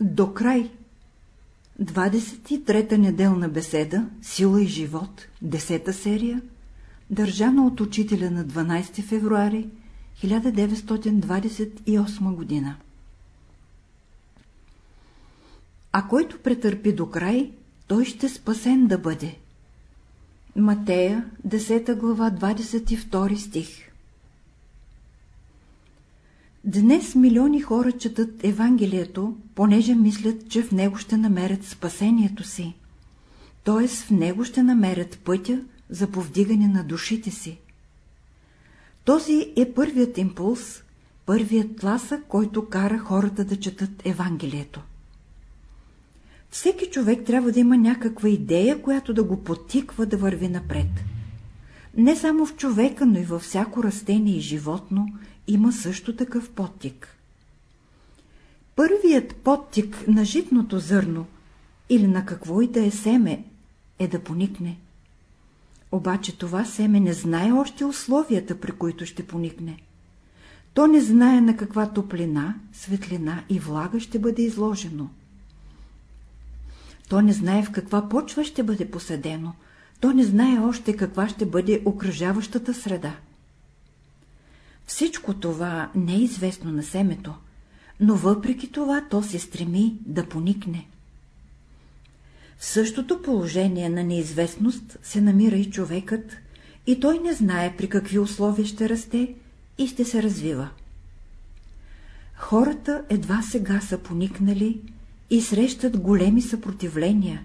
До край 23-та неделна беседа Сила и живот, 10-та серия, държана от учителя на 12 февруари 1928 година. А който претърпи до край, той ще спасен да бъде. Матея, 10 глава, 22 стих Днес милиони хора четат Евангелието, понеже мислят, че в него ще намерят спасението си, т.е. в него ще намерят пътя за повдигане на душите си. Този е първият импулс, първият тласък, който кара хората да четат Евангелието. Всеки човек трябва да има някаква идея, която да го потиква да върви напред. Не само в човека, но и във всяко растение и животно има също такъв подтик. Първият подтик на житното зърно или на какво и да е семе е да поникне. Обаче това семе не знае още условията, при които ще поникне. То не знае на каква топлина, светлина и влага ще бъде изложено. То не знае в каква почва ще бъде посадено, то не знае още каква ще бъде окръжаващата среда. Всичко това не е известно на семето, но въпреки това то се стреми да поникне. В същото положение на неизвестност се намира и човекът, и той не знае при какви условия ще расте и ще се развива. Хората едва сега са поникнали и срещат големи съпротивления,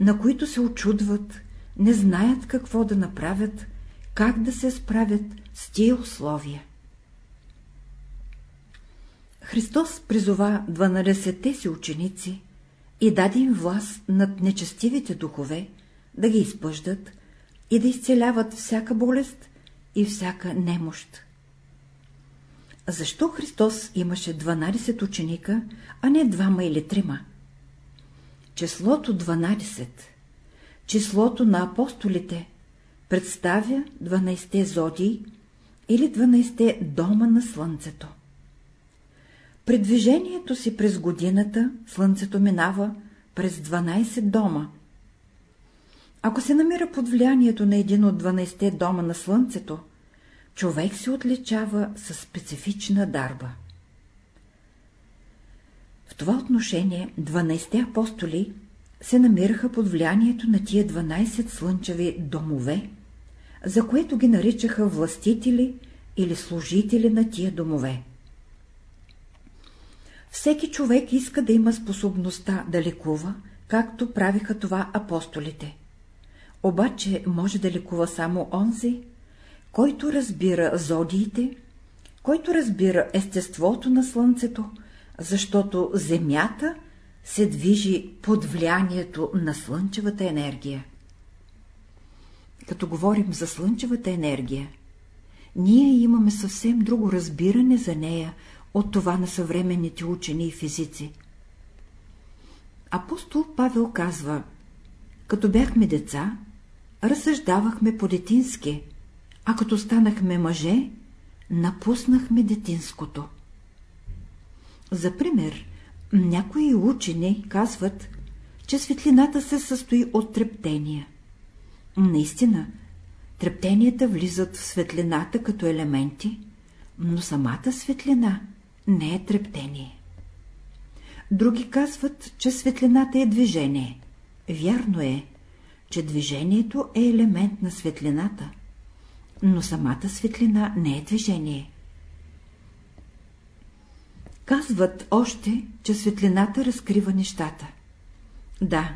на които се очудват, не знаят какво да направят, как да се справят с тия условия. Христос призова 12-те си ученици и даде им власт над нечестивите духове, да ги изпъждат и да изцеляват всяка болест и всяка немощ. Защо Христос имаше 12 ученика, а не двама или трима? Числото 12, числото на апостолите, представя 12 зодии или 12 дома на Слънцето. При движението си през годината Слънцето минава през 12 дома. Ако се намира под влиянието на един от 12 дома на Слънцето, човек се отличава със специфична дарба. В това отношение 12 апостоли се намираха под влиянието на тия 12 слънчеви домове, за което ги наричаха властители или служители на тия домове. Всеки човек иска да има способността да лекува, както правиха това апостолите. Обаче може да лекува само онзи, който разбира зодиите, който разбира естеството на Слънцето, защото Земята се движи под влиянието на Слънчевата енергия. Като говорим за Слънчевата енергия, ние имаме съвсем друго разбиране за нея от това на съвременните учени и физици. Апостол Павел казва, като бяхме деца, разсъждавахме по-детински, а като станахме мъже, напуснахме детинското. За пример, някои учени казват, че светлината се състои от трептения. Наистина, трептенията влизат в светлината като елементи, но самата светлина не е трептение. Други казват, че светлината е движение. Вярно е, че движението е елемент на светлината, но самата светлина не е движение. Казват още, че светлината разкрива нещата. Да,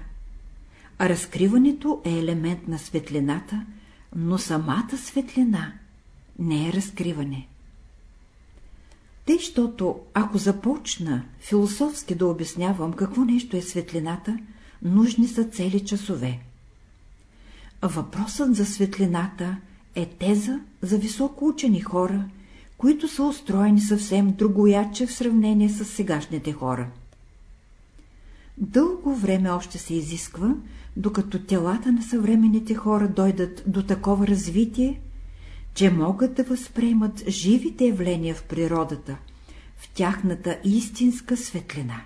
разкриването е елемент на светлината, но самата светлина не е разкриване. Тъй, щото ако започна философски да обяснявам какво нещо е светлината, нужни са цели часове. Въпросът за светлината е теза за високо учени хора, които са устроени съвсем другояче в сравнение с сегашните хора. Дълго време още се изисква, докато телата на съвременните хора дойдат до такова развитие, че могат да възприемат живите явления в природата, в тяхната истинска светлина.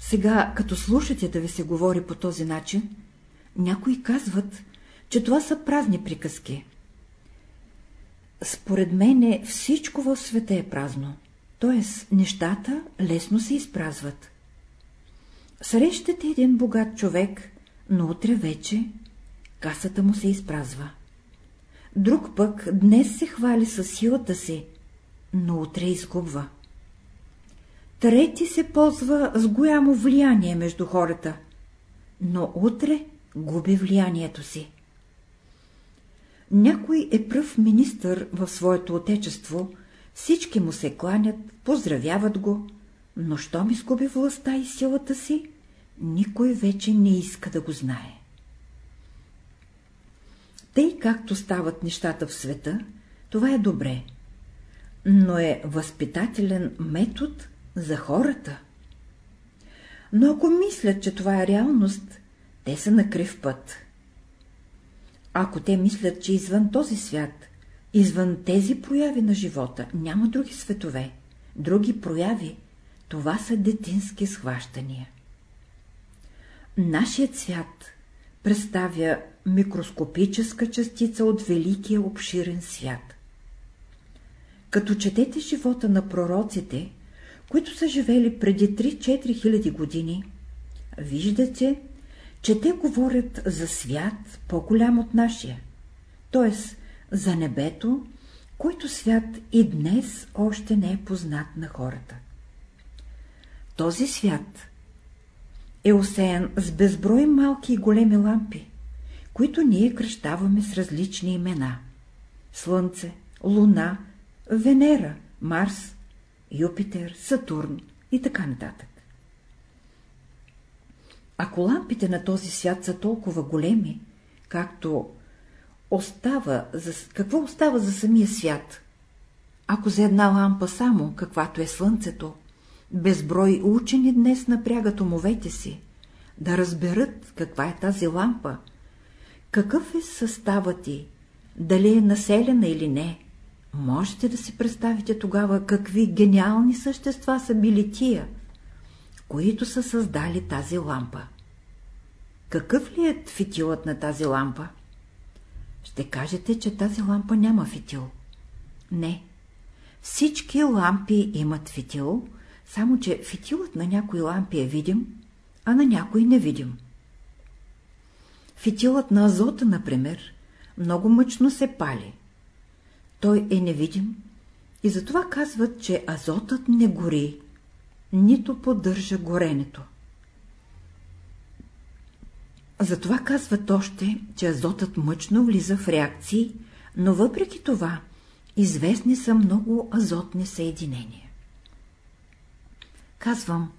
Сега, като слушате да ви се говори по този начин, някои казват, че това са празни приказки. Според мене всичко в света е празно, т.е. нещата лесно се изпразват. Срещате един богат човек, но утре вече касата му се изпразва. Друг пък днес се хвали със силата си, но утре изгубва. Трети се ползва с голямо влияние между хората, но утре губи влиянието си. Някой е пръв министър в своето отечество, всички му се кланят, поздравяват го, но щом изгуби властта и силата си, никой вече не иска да го знае. Тъй както стават нещата в света, това е добре, но е възпитателен метод за хората. Но ако мислят, че това е реалност, те са на крив път. Ако те мислят, че извън този свят, извън тези прояви на живота, няма други светове, други прояви, това са детински схващания. Нашият свят представя микроскопическа частица от великия обширен свят. Като четете живота на пророците, които са живели преди 3-4 хиляди години, виждате, че те говорят за свят по-голям от нашия, т.е. за небето, който свят и днес още не е познат на хората. Този свят е осеян с безброй малки и големи лампи, които ние кръщаваме с различни имена – Слънце, Луна, Венера, Марс, Юпитер, Сатурн и така нататък. Ако лампите на този свят са толкова големи, както остава за... какво остава за самия свят? Ако за една лампа само, каквато е Слънцето, безброй учени днес напрягат умовете си, да разберат каква е тази лампа, какъв е съставът ти, дали е населена или не, можете да си представите тогава какви гениални същества са били тия, които са създали тази лампа. Какъв ли е фитилът на тази лампа? Ще кажете, че тази лампа няма фитил. Не. Всички лампи имат фитил, само че фитилът на някои лампи е видим, а на някои невидим. Фитилът на азота, например, много мъчно се пали. Той е невидим и затова казват, че азотът не гори, нито поддържа горенето. Затова казват още, че азотът мъчно влиза в реакции, но въпреки това известни са много азотни съединения. Казвам,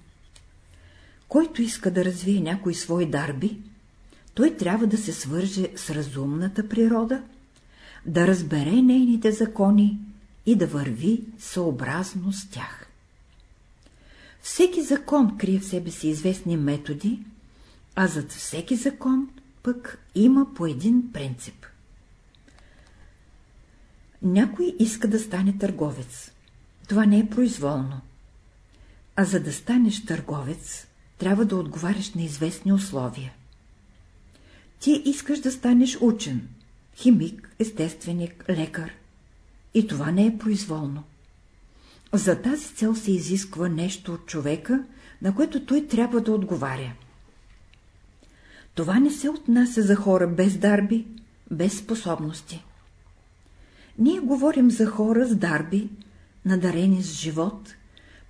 който иска да развие някои свои дарби, той трябва да се свърже с разумната природа, да разбере нейните закони и да върви съобразно с тях. Всеки закон крие в себе си известни методи, а зад всеки закон пък има по един принцип. Някой иска да стане търговец. Това не е произволно. А за да станеш търговец, трябва да отговаряш на известни условия. Ти искаш да станеш учен, химик, естественик, лекар. И това не е произволно. За тази цел се изисква нещо от човека, на което той трябва да отговаря. Това не се отнася за хора без дарби, без способности. Ние говорим за хора с дарби, надарени с живот,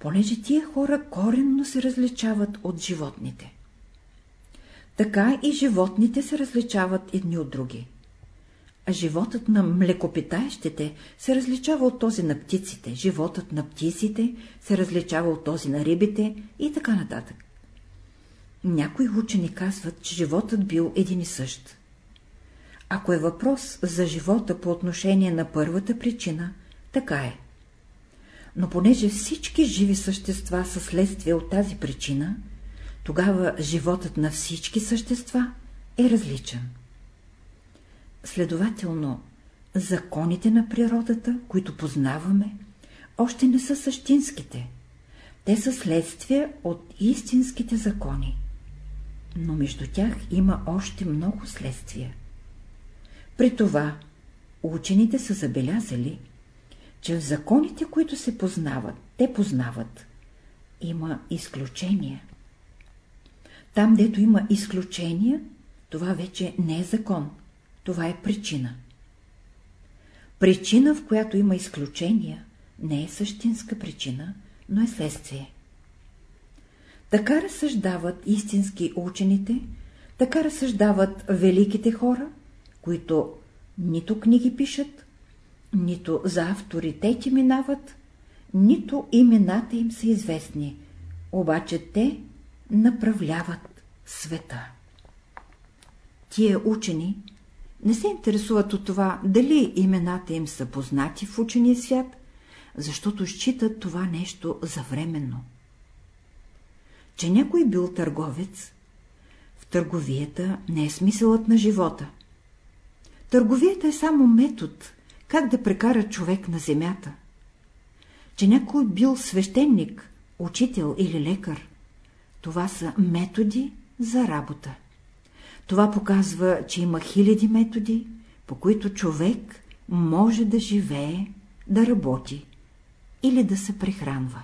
понеже тия хора коренно се различават от животните. Така и животните се различават едни от други. А животът на млекопитаещите се различава от този на птиците, животът на птиците се различава от този на рибите и така нататък. Някои учени казват, че животът бил един и същ. Ако е въпрос за живота по отношение на първата причина, така е. Но понеже всички живи същества са следствие от тази причина, тогава животът на всички същества е различен. Следователно, законите на природата, които познаваме, още не са същинските. Те са следствие от истинските закони. Но между тях има още много следствия. При това учените са забелязали, че в законите, които се познават, те познават, има изключения. Там, дето има изключения, това вече не е закон, това е причина. Причина, в която има изключения, не е същинска причина, но е следствие. Така разсъждават истински учените, така разсъждават великите хора, които нито книги пишат, нито за авторитети минават, нито имената им са известни, обаче те направляват света. Тия учени не се интересуват от това, дали имената им са познати в учения свят, защото считат това нещо за временно. Че някой бил търговец, в търговията не е смисълът на живота. Търговията е само метод, как да прекара човек на земята. Че някой бил свещеник, учител или лекар, това са методи за работа. Това показва, че има хиляди методи, по които човек може да живее, да работи или да се прехранва.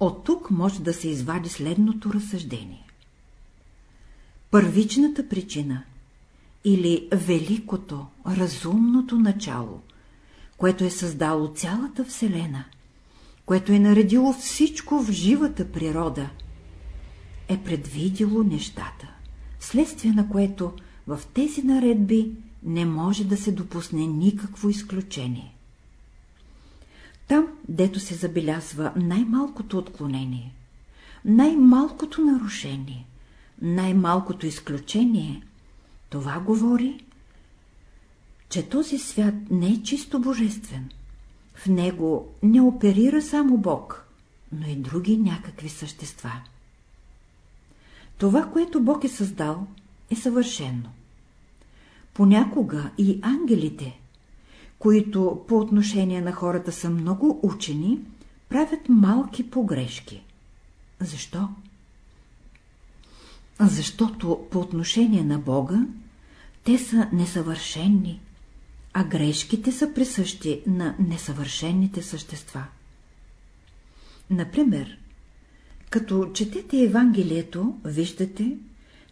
От тук може да се извади следното разсъждение. Първичната причина или великото, разумното начало, което е създало цялата Вселена, което е наредило всичко в живата природа, е предвидило нещата, следствие на което в тези наредби не може да се допусне никакво изключение. Там, дето се забелязва най-малкото отклонение, най-малкото нарушение, най-малкото изключение, това говори, че този свят не е чисто божествен. В него не оперира само Бог, но и други някакви същества. Това, което Бог е създал, е съвършено. Понякога и ангелите, които по отношение на хората са много учени, правят малки погрешки. Защо? Защото по отношение на Бога те са несъвършенни, а грешките са присъщи на несъвършенните същества. Например, като четете Евангелието, виждате,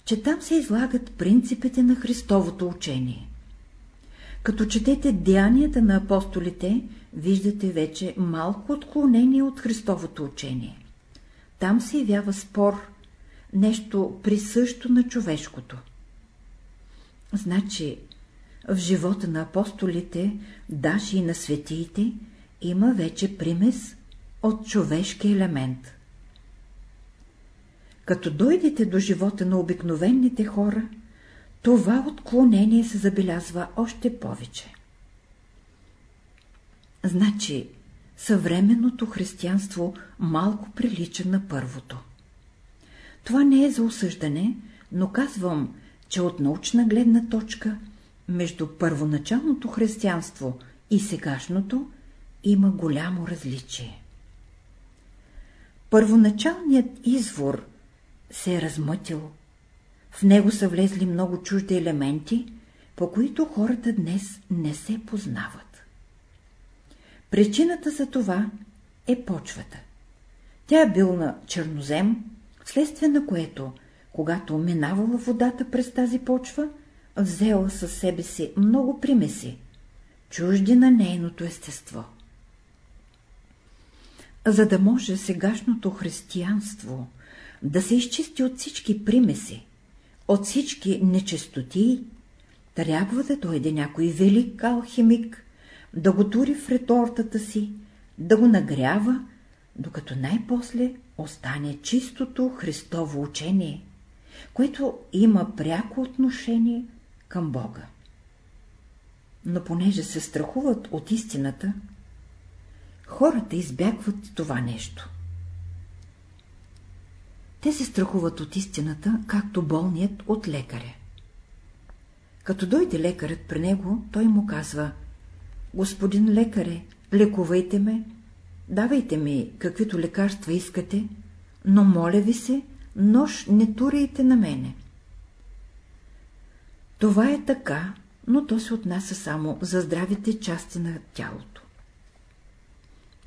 че там се излагат принципите на Христовото учение. Като четете деянията на апостолите, виждате вече малко отклонение от Христовото учение. Там се явява спор, нещо присъщо на човешкото. Значи, в живота на апостолите, даже и на светиите, има вече примес от човешки елемент. Като дойдете до живота на обикновените хора, това отклонение се забелязва още повече. Значи, съвременното християнство малко прилича на първото. Това не е за осъждане, но казвам, че от научна гледна точка между първоначалното християнство и сегашното има голямо различие. Първоначалният извор се е размътил. В него са влезли много чужди елементи, по които хората днес не се познават. Причината за това е почвата. Тя е бил на чернозем, вследствие на което, когато минавала водата през тази почва, взела със себе си много примеси, чужди на нейното естество. За да може сегашното християнство да се изчисти от всички примеси, от всички нечистоти, трябва да дойде някой велик алхимик, да го тури в ретортата си, да го нагрява, докато най-после остане чистото Христово учение, което има пряко отношение към Бога. Но понеже се страхуват от истината, хората избягват това нещо. Те се страхуват от истината, както болният от лекаря. Като дойде лекарът при него, той му казва, «Господин лекаре, лекувайте ме, давайте ми каквито лекарства искате, но моля ви се, нож не турайте на мене. Това е така, но то се отнася само за здравите части на тялото.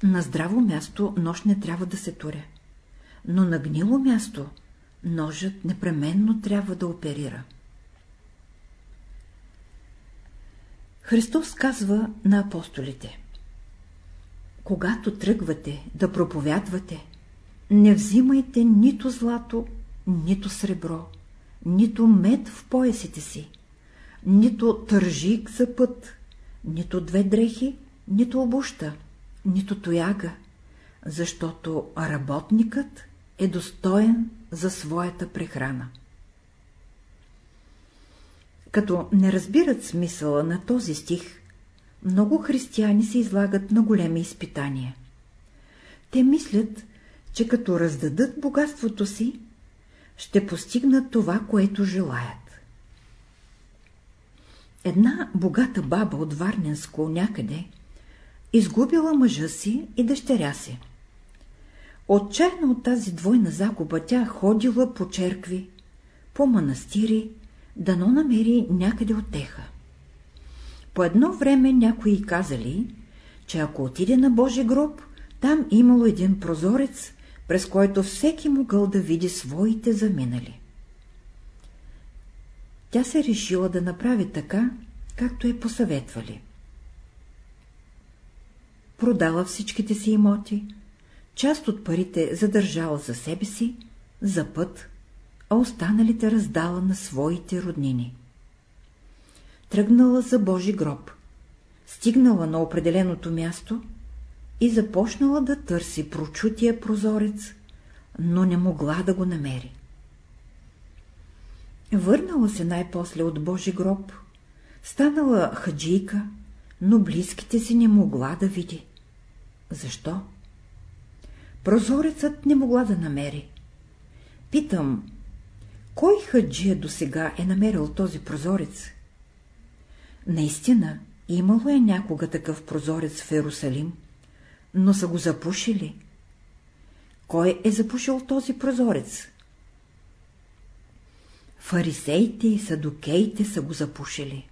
На здраво място нож не трябва да се туря, но на гнило място ножът непременно трябва да оперира. Христос казва на апостолите Когато тръгвате да проповядвате, не взимайте нито злато, нито сребро, нито мед в поясите си, нито тържик за път, нито две дрехи, нито обуща, нито тояга, защото работникът е достоен за своята прехрана. Като не разбират смисъла на този стих, много християни се излагат на големи изпитания. Те мислят, че като раздадат богатството си, ще постигнат това, което желаят. Една богата баба от Варненско някъде изгубила мъжа си и дъщеря си. Отчаяна от тази двойна загуба тя ходила по черкви, по манастири, дано намери някъде отеха. По едно време някои казали, че ако отиде на Божи гроб, там имало един прозорец, през който всеки могъл да види своите заминали. Тя се решила да направи така, както е посъветвали. Продала всичките си имоти, част от парите задържала за себе си, за път, а останалите раздала на своите роднини. Тръгнала за Божи гроб, стигнала на определеното място и започнала да търси прочутия прозорец, но не могла да го намери. Върнала се най-после от Божи гроб, станала хаджийка, но близките си не могла да види. Защо? Прозорецът не могла да намери. Питам, кой хаджия до сега е намерил този прозорец? Наистина, имало е някога такъв прозорец в Ерусалим, но са го запушили. Кой е запушил този прозорец? Фарисеите и садокеите са го запушили.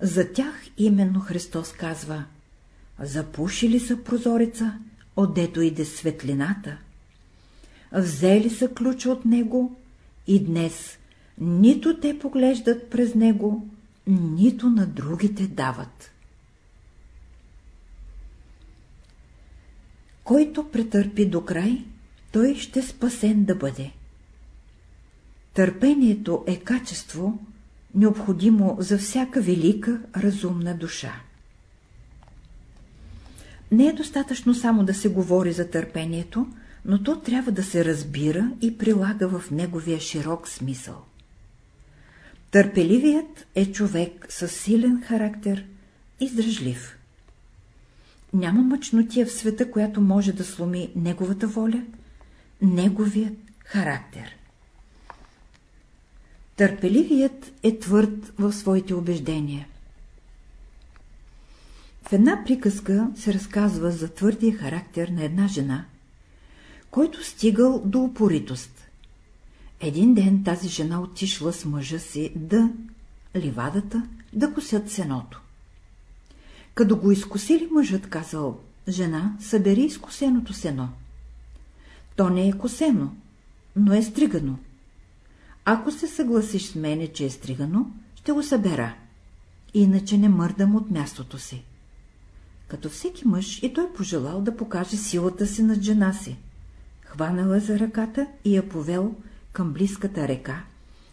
За тях именно Христос казва Запушили са прозореца, отдето иде светлината. Взели са ключа от него и днес нито те поглеждат през него, нито на другите дават. Който претърпи до край, той ще спасен да бъде. Търпението е качество, необходимо за всяка велика, разумна душа. Не е достатъчно само да се говори за търпението, но то трябва да се разбира и прилага в неговия широк смисъл. Търпеливият е човек с силен характер, издръжлив. Няма мъчнотия в света, която може да сломи неговата воля, неговият характер. Търпеливият е твърд в своите убеждения. В една приказка се разказва за твърдия характер на една жена, който стигал до упоритост. Един ден тази жена отишла с мъжа си да ливадата да косят сеното. Като го изкосили, мъжът казал, жена, събери изкосеното сено. То не е косено, но е стригано. Ако се съгласиш с мене, че е стригано, ще го събера, иначе не мърдам от мястото си. Като всеки мъж и той пожелал да покаже силата си над жена си. Хванала за ръката и я повел към близката река,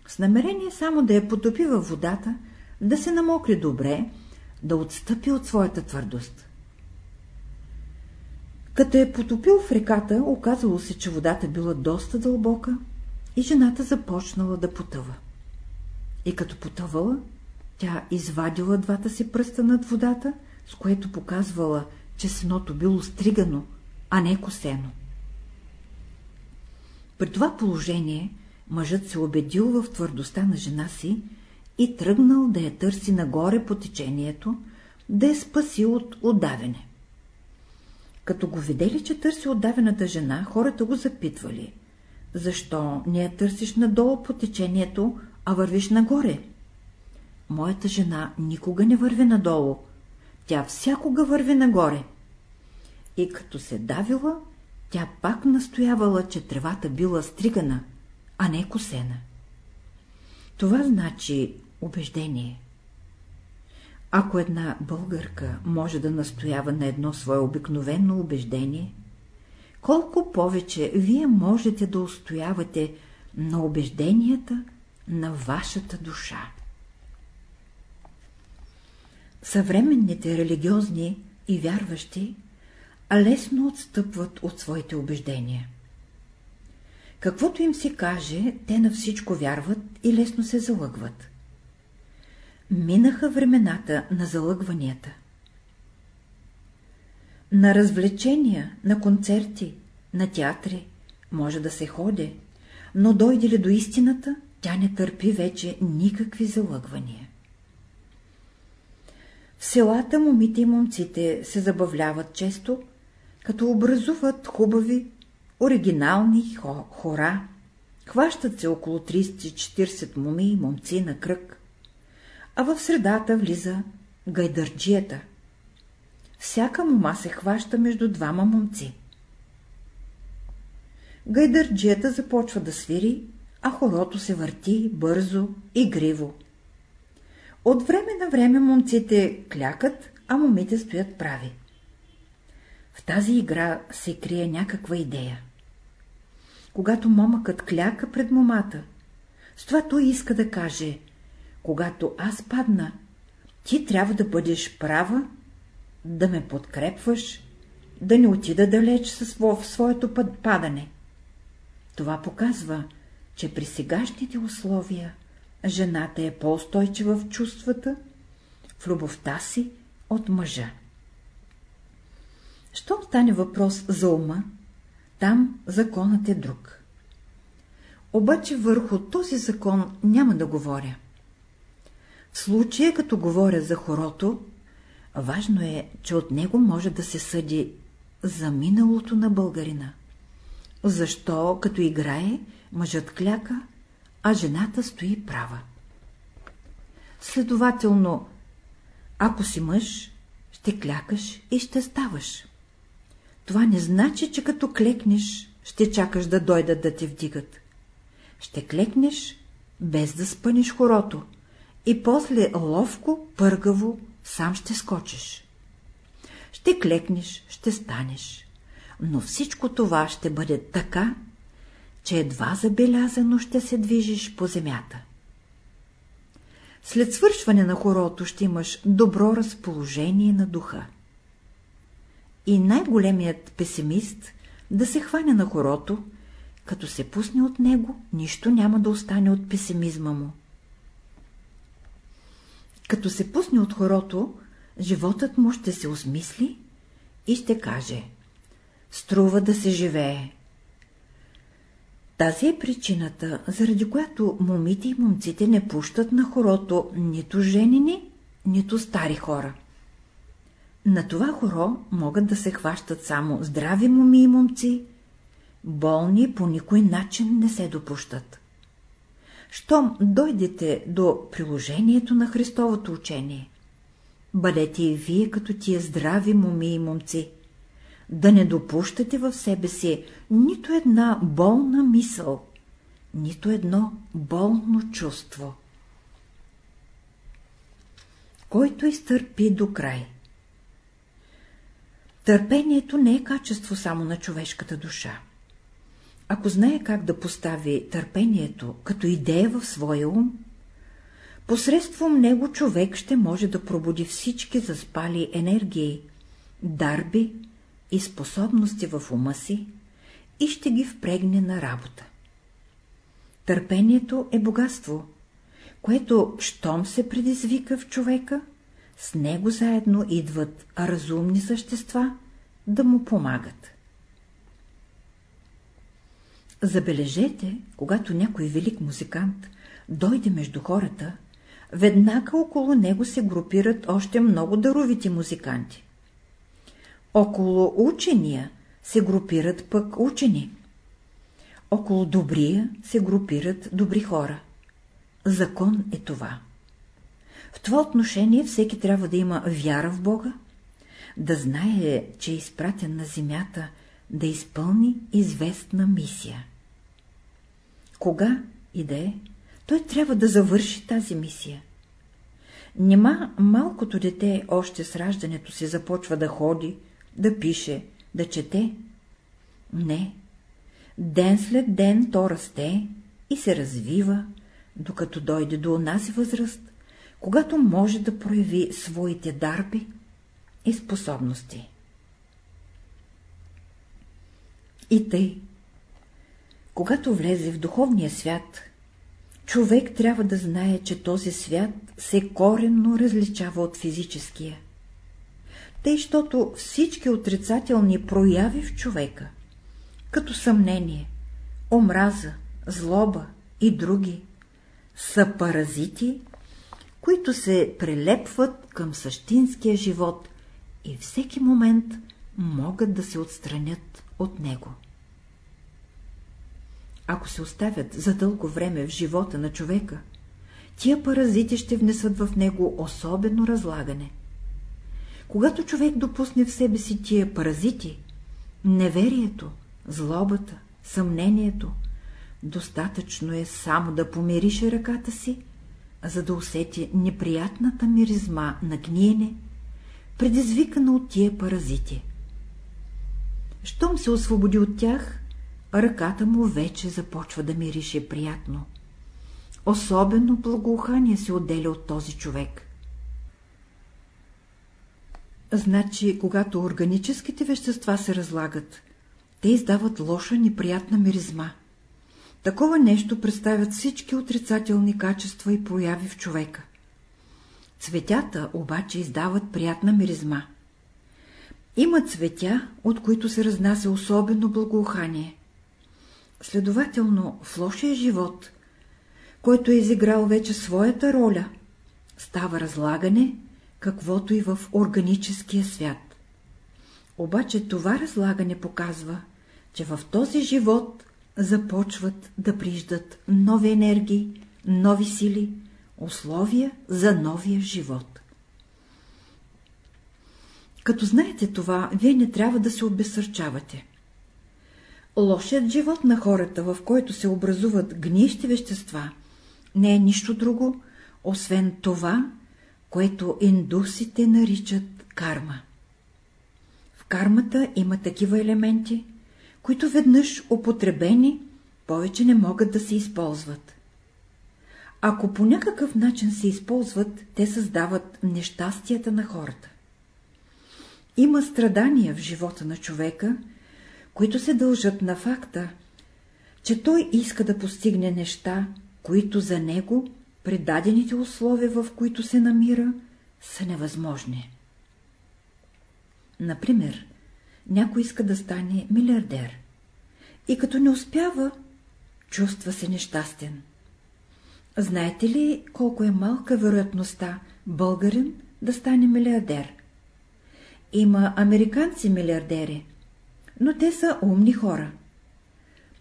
с намерение само да я потопи във водата, да се намокри добре, да отстъпи от своята твърдост. Като е потопил в реката, оказало се, че водата била доста дълбока и жената започнала да потъва. И като потъвала, тя извадила двата си пръста над водата, с което показвала, че сеното било стригано, а не косено. При това положение мъжът се убедил в твърдостта на жена си и тръгнал да я търси нагоре по течението, да я спаси от отдаване. Като го видели, че търси отдавената жена, хората го запитвали. Защо не я търсиш надолу по течението, а вървиш нагоре? Моята жена никога не върви надолу, тя всякога върви нагоре. И като се давила, тя пак настоявала, че тревата била стригана, а не косена. Това значи убеждение. Ако една българка може да настоява на едно свое обикновено убеждение, колко повече вие можете да устоявате на убежденията на вашата душа. Съвременните религиозни и вярващи лесно отстъпват от своите убеждения. Каквото им се каже, те на всичко вярват и лесно се залъгват. Минаха времената на залъгванията. На развлечения, на концерти, на театри може да се ходи, но дойде ли до истината, тя не търпи вече никакви залъгвания. В селата момите и момците се забавляват често, като образуват хубави, оригинални хора, хващат се около 30-40 моми и момци на кръг, а в средата влиза гайдърджията. Всяка мома се хваща между двама момци. Гайдърджията започва да свири, а хорото се върти бързо и гриво. От време на време момците клякат, а момите стоят прави. В тази игра се крие някаква идея. Когато момъкът кляка пред момата, с това той иска да каже, когато аз падна, ти трябва да бъдеш права, да ме подкрепваш, да не отида далеч в своето падане. Това показва, че при сегашните условия жената е по-устойчива в чувствата, в любовта си от мъжа. Щом стане въпрос за ума, там законът е друг. Обаче върху този закон няма да говоря. В случая, като говоря за хорото, важно е, че от него може да се съди за миналото на българина. Защо, като играе, мъжът кляка, а жената стои права. Следователно, ако си мъж, ще клякаш и ще ставаш. Това не значи, че като клекнеш, ще чакаш да дойдат да те вдигат. Ще клекнеш, без да спънеш хорото, и после ловко, пъргаво, сам ще скочиш. Ще клекнеш, ще станеш, но всичко това ще бъде така, че едва забелязано ще се движиш по земята. След свършване на хорото ще имаш добро разположение на духа. И най-големият песимист да се хване на хорото, като се пусне от него, нищо няма да остане от песимизма му. Като се пусне от хорото, животът му ще се осмисли и ще каже — струва да се живее. Тази е причината, заради която момите и момците не пущат на хорото нито женини, нито стари хора. На това хоро могат да се хващат само здрави моми и момци, болни по никой начин не се допущат. Щом дойдете до приложението на Христовото учение, бъдете и вие като тия здрави моми и момци, да не допущате в себе си нито една болна мисъл, нито едно болно чувство. Който изтърпи до край. Търпението не е качество само на човешката душа. Ако знае как да постави търпението като идея в своя ум, посредством него човек ще може да пробуди всички заспали енергии, дарби и способности в ума си и ще ги впрегне на работа. Търпението е богатство, което, щом се предизвика в човека, с него заедно идват разумни същества да му помагат. Забележете, когато някой велик музикант дойде между хората, веднага около него се групират още много даровити музиканти. Около учения се групират пък учени. Около добрия се групират добри хора. Закон е това. В това отношение всеки трябва да има вяра в Бога, да знае, че е изпратен на земята да изпълни известна мисия. Кога и да е, той трябва да завърши тази мисия. Нима малкото дете още с раждането си започва да ходи, да пише, да чете? Не. Ден след ден то расте и се развива, докато дойде до онази възраст, когато може да прояви своите дарби и способности. И тъй, когато влезе в духовния свят, човек трябва да знае, че този свят се коренно различава от физическия. Тъй, щото всички отрицателни прояви в човека, като съмнение, омраза, злоба и други, са паразити, които се прилепват към същинския живот и всеки момент могат да се отстранят от него. Ако се оставят за дълго време в живота на човека, тия паразити ще внесат в него особено разлагане. Когато човек допусне в себе си тия паразити, неверието, злобата, съмнението, достатъчно е само да помирише ръката си, за да усети неприятната миризма на гниене, предизвикана от тия паразити. Щом се освободи от тях, ръката му вече започва да мирише приятно. Особено благоухание се отделя от този човек. Значи, когато органическите вещества се разлагат, те издават лоша, неприятна миризма. Такова нещо представят всички отрицателни качества и прояви в човека. Цветята обаче издават приятна миризма. Има цветя, от които се разнася особено благоухание. Следователно, в лошия живот, който е изиграл вече своята роля, става разлагане, каквото и в органическия свят. Обаче това разлагане показва, че в този живот започват да приждат нови енергии, нови сили, условия за новия живот. Като знаете това, вие не трябва да се обесърчавате. Лошият живот на хората, в който се образуват гнищи вещества, не е нищо друго, освен това, което индусите наричат карма. В кармата има такива елементи, които веднъж употребени, повече не могат да се използват. Ако по някакъв начин се използват, те създават нещастията на хората. Има страдания в живота на човека, които се дължат на факта, че той иска да постигне неща, които за него, при дадените условия, в които се намира, са невъзможни. Например, някой иска да стане милиардер. И като не успява, чувства се нещастен. Знаете ли колко е малка вероятността българин да стане милиардер? Има американци милиардери, но те са умни хора.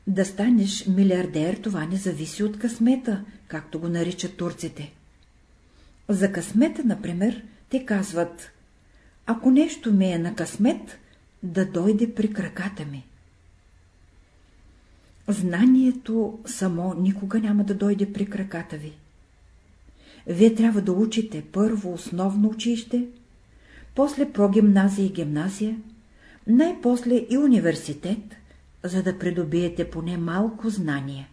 Да станеш милиардер, това не зависи от късмета, както го наричат турците. За късмета, например, те казват, ако нещо ми е на късмет, да дойде при краката ми. Знанието само никога няма да дойде при краката ви. Вие трябва да учите първо основно училище, после прогимназия и гимназия, най-после и университет, за да придобиете поне малко знание.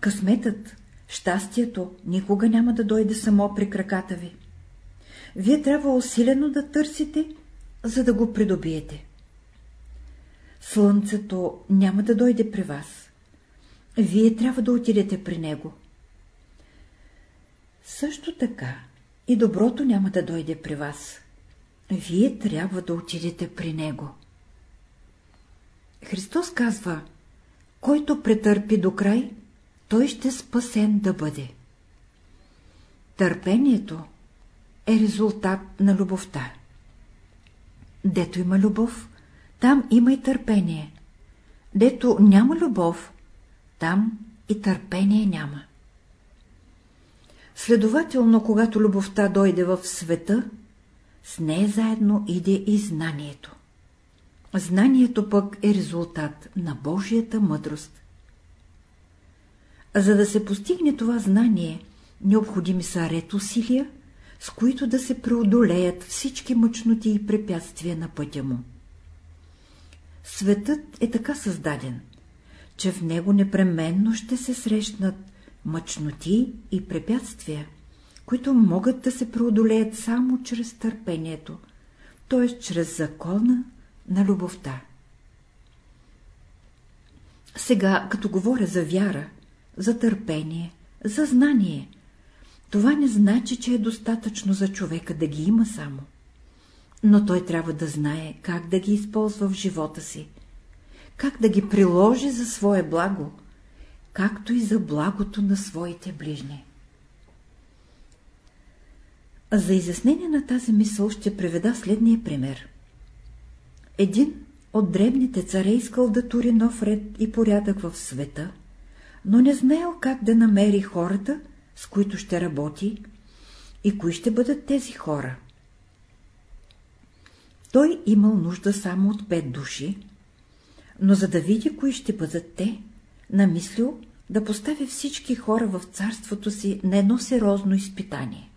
Късметът, щастието никога няма да дойде само при краката ви. Вие трябва усилено да търсите, за да го придобиете. Слънцето няма да дойде при вас. Вие трябва да отидете при него. Също така и доброто няма да дойде при вас. Вие трябва да отидете при него. Христос казва, който претърпи до край, той ще спасен да бъде. Търпението е резултат на любовта. Дето има любов, там има и търпение. Дето няма любов, там и търпение няма. Следователно, когато любовта дойде в света, с нея заедно иде и знанието. Знанието пък е резултат на Божията мъдрост. За да се постигне това знание, необходими са ред усилия, с които да се преодолеят всички мъчноти и препятствия на пътя му. Светът е така създаден, че в него непременно ще се срещнат мъчноти и препятствия, които могат да се преодолеят само чрез търпението, т.е. чрез закона на любовта. Сега, като говоря за вяра, за търпение, за знание, това не значи, че е достатъчно за човека да ги има само. Но той трябва да знае как да ги използва в живота си, как да ги приложи за свое благо, както и за благото на своите ближни. За изяснение на тази мисъл ще преведа следния пример. Един от древните царе искал да тури нов ред и порядък в света, но не знаел как да намери хората, с които ще работи и кои ще бъдат тези хора. Той имал нужда само от пет души, но за да види кои ще бъдат те, намислил да постави всички хора в царството си на едно сериозно изпитание.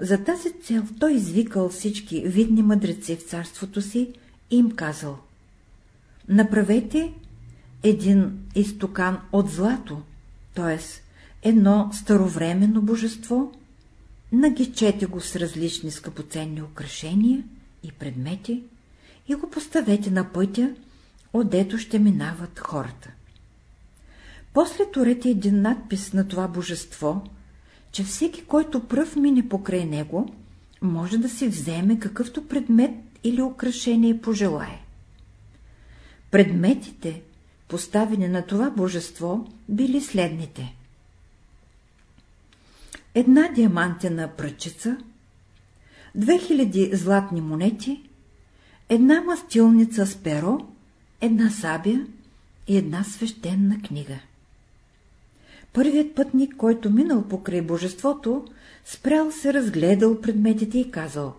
За тази цел той извикал всички видни мъдреци в царството си и им казал Направете един изтокан от злато, т.е. едно старовременно божество, нагичете го с различни скъпоценни украшения и предмети и го поставете на пътя, отдето ще минават хората. После турете един надпис на това божество, че всеки, който пръв мине покрай него, може да си вземе какъвто предмет или украшение пожелае. Предметите, поставени на това божество, били следните. Една диамантена пръчица, 2000 златни монети, една мастилница с перо, една сабя и една свещена книга. Първият пътник, който минал покрай божеството, спрял се, разгледал предметите и казал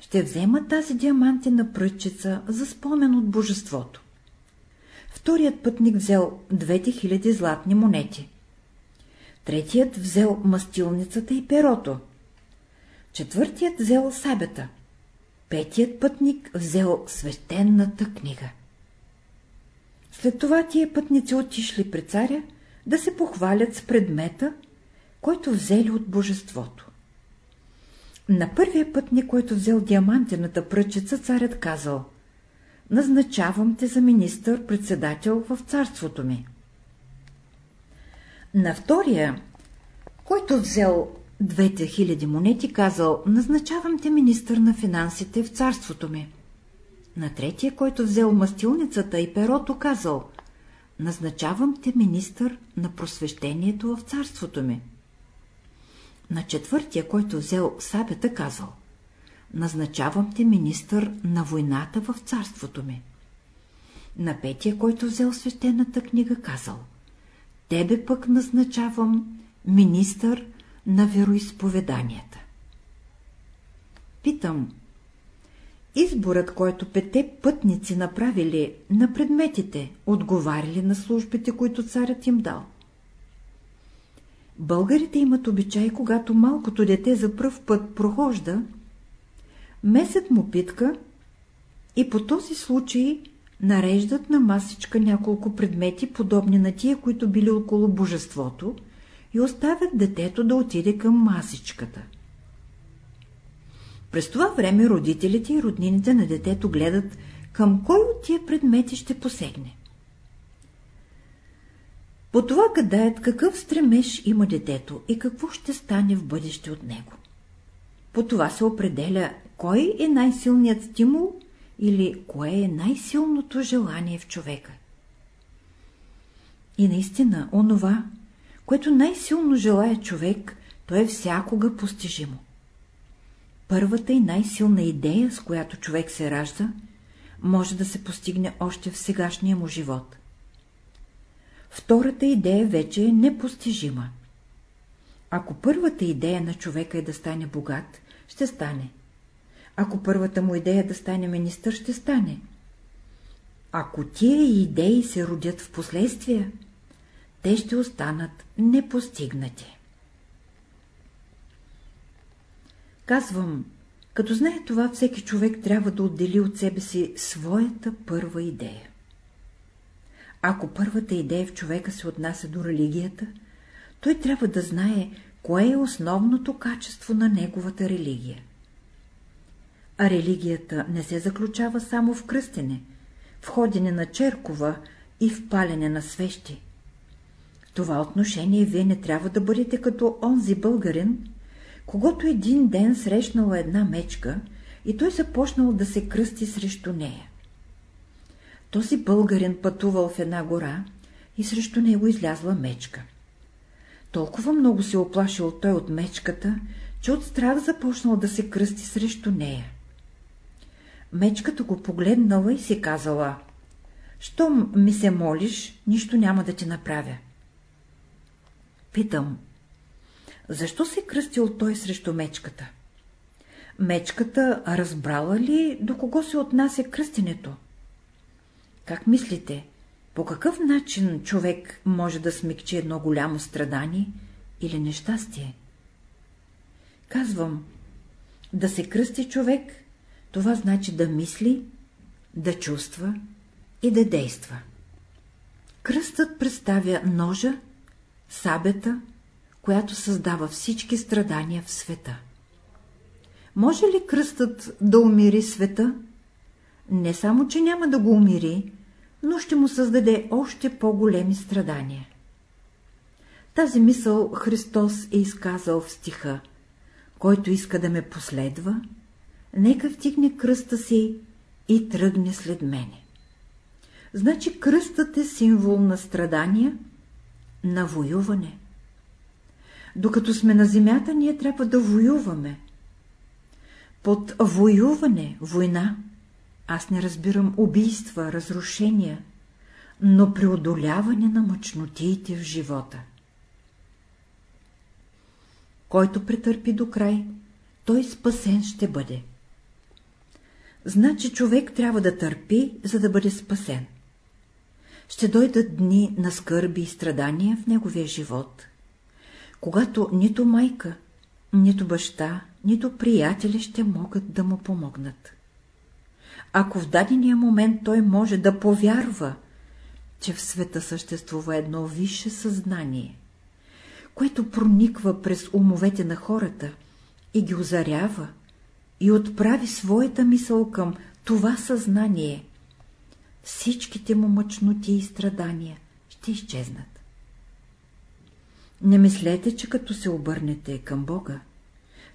«Ще взема тази диамантина пръчица за спомен от божеството». Вторият пътник взел двете хиляди златни монети. Третият взел мастилницата и перото. Четвъртият взел сабята. Петият пътник взел свещената книга. След това тия пътници отишли при царя да се похвалят с предмета, който взели от божеството. На първия пътник, който взел диамантената пръчица, царят казал «Назначавам те за министър-председател в царството ми». На втория, който взел двете хиляди монети, казал «Назначавам те министър на финансите в царството ми». На третия, който взел мастилницата и перото, казал назначавам те министър на просвещението в царството ми. На четвъртия, който взел сабята, казал назначавам те министър на войната в царството ми. На петия, който взел свещената книга, казал тебе пък назначавам министър на вероисповеданията. Питам, Изборът, който пете пътници направили на предметите, отговаряли на службите, които царят им дал. Българите имат обичай, когато малкото дете за пръв път прохожда, месят му питка и по този случай нареждат на масичка няколко предмети, подобни на тия, които били около божеството, и оставят детето да отиде към масичката. През това време родителите и роднините на детето гледат към кой от тия предмети ще посегне. По това гадаят какъв стремеж има детето и какво ще стане в бъдеще от него. По това се определя кой е най-силният стимул или кое е най-силното желание в човека. И наистина, онова, което най-силно желая човек, то е всякога постижимо. Първата и най-силна идея, с която човек се ражда, може да се постигне още в сегашния му живот. Втората идея вече е непостижима. Ако първата идея на човека е да стане богат, ще стане. Ако първата му идея е да стане министър, ще стане. Ако тия идеи се родят в последствие, те ще останат непостигнати. Казвам, като знае това, всеки човек трябва да отдели от себе си своята първа идея. Ако първата идея в човека се отнася до религията, той трябва да знае, кое е основното качество на неговата религия. А религията не се заключава само в кръстене, в ходене на черкова и в палене на свещи. Това отношение вие не трябва да бъдете като онзи българин, когато един ден срещнала една мечка и той започнал да се кръсти срещу нея. Този българин пътувал в една гора и срещу него излязла мечка. Толкова много се оплашил той от мечката, че от страх започнал да се кръсти срещу нея. Мечката го погледнала и си казала, «Щом ми се молиш, нищо няма да ти направя». Питам, защо се кръстил той срещу мечката? Мечката разбрала ли до кого се отнася кръстенето? Как мислите, по какъв начин човек може да смекчи едно голямо страдание или нещастие? Казвам, да се кръсти човек, това значи да мисли, да чувства и да действа. Кръстът представя ножа, сабета, която създава всички страдания в света. Може ли кръстът да умири света? Не само, че няма да го умири, но ще му създаде още по-големи страдания. Тази мисъл Христос е изказал в стиха Който иска да ме последва, нека втигне кръста си и тръгне след мене. Значи кръстът е символ на страдания, на воюване. Докато сме на земята, ние трябва да воюваме. Под воюване, война, аз не разбирам убийства, разрушения, но преодоляване на мъчнотиите в живота. Който претърпи до край, той спасен ще бъде. Значи човек трябва да търпи, за да бъде спасен. Ще дойдат дни на скърби и страдания в неговия живот, когато нито майка, нито баща, нито приятели ще могат да му помогнат ако в дадения момент той може да повярва, че в света съществува едно висше съзнание, което прониква през умовете на хората и ги озарява и отправи своята мисъл към това съзнание, всичките му мъчноти и страдания ще изчезнат. Не мислете, че като се обърнете към Бога,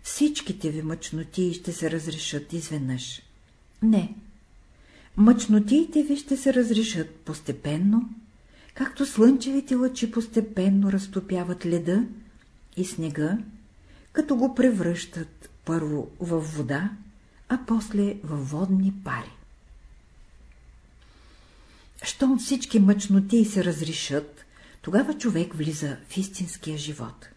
всичките ви мъчноти ще се разрешат изведнъж. Не. Мъчнотиите ви ще се разрешат постепенно, както слънчевите лъчи постепенно разтопяват леда и снега, като го превръщат първо в вода, а после в водни пари. Щом всички мъчноти се разрешат, тогава човек влиза в истинския живот.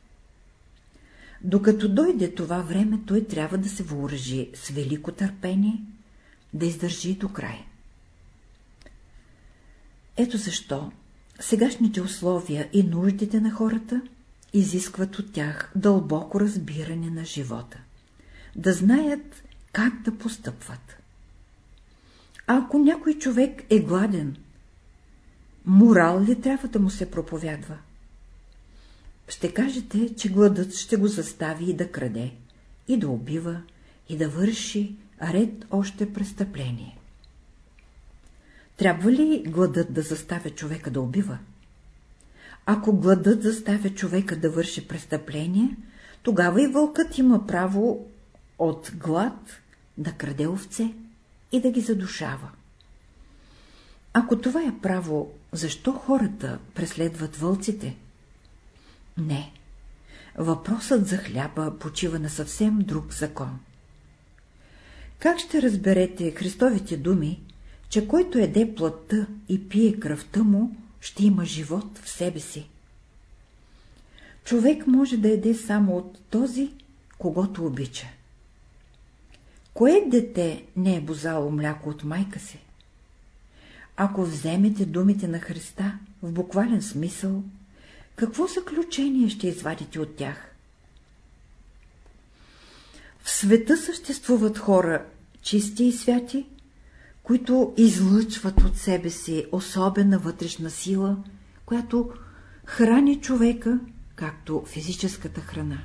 Докато дойде това време, той трябва да се въоръжи с велико търпение, да издържи до край. Ето защо сегашните условия и нуждите на хората изискват от тях дълбоко разбиране на живота, да знаят как да постъпват. Ако някой човек е гладен, морал ли трябва да му се проповядва? Ще кажете, че гладът ще го застави и да краде, и да убива, и да върши ред още престъпление. Трябва ли гладът да заставя човека да убива? Ако гладът заставя човека да върши престъпление, тогава и вълкът има право от глад да краде овце и да ги задушава. Ако това е право, защо хората преследват вълците? Не. Въпросът за хляба почива на съвсем друг закон. Как ще разберете Христовите думи, че който еде плътта и пие кръвта му, ще има живот в себе си? Човек може да еде само от този, когато обича. Кое дете не е бозало мляко от майка си? Ако вземете думите на Христа в буквален смисъл, какво заключение ще извадите от тях? В света съществуват хора, чисти и святи, които излъчват от себе си особена вътрешна сила, която храни човека, както физическата храна.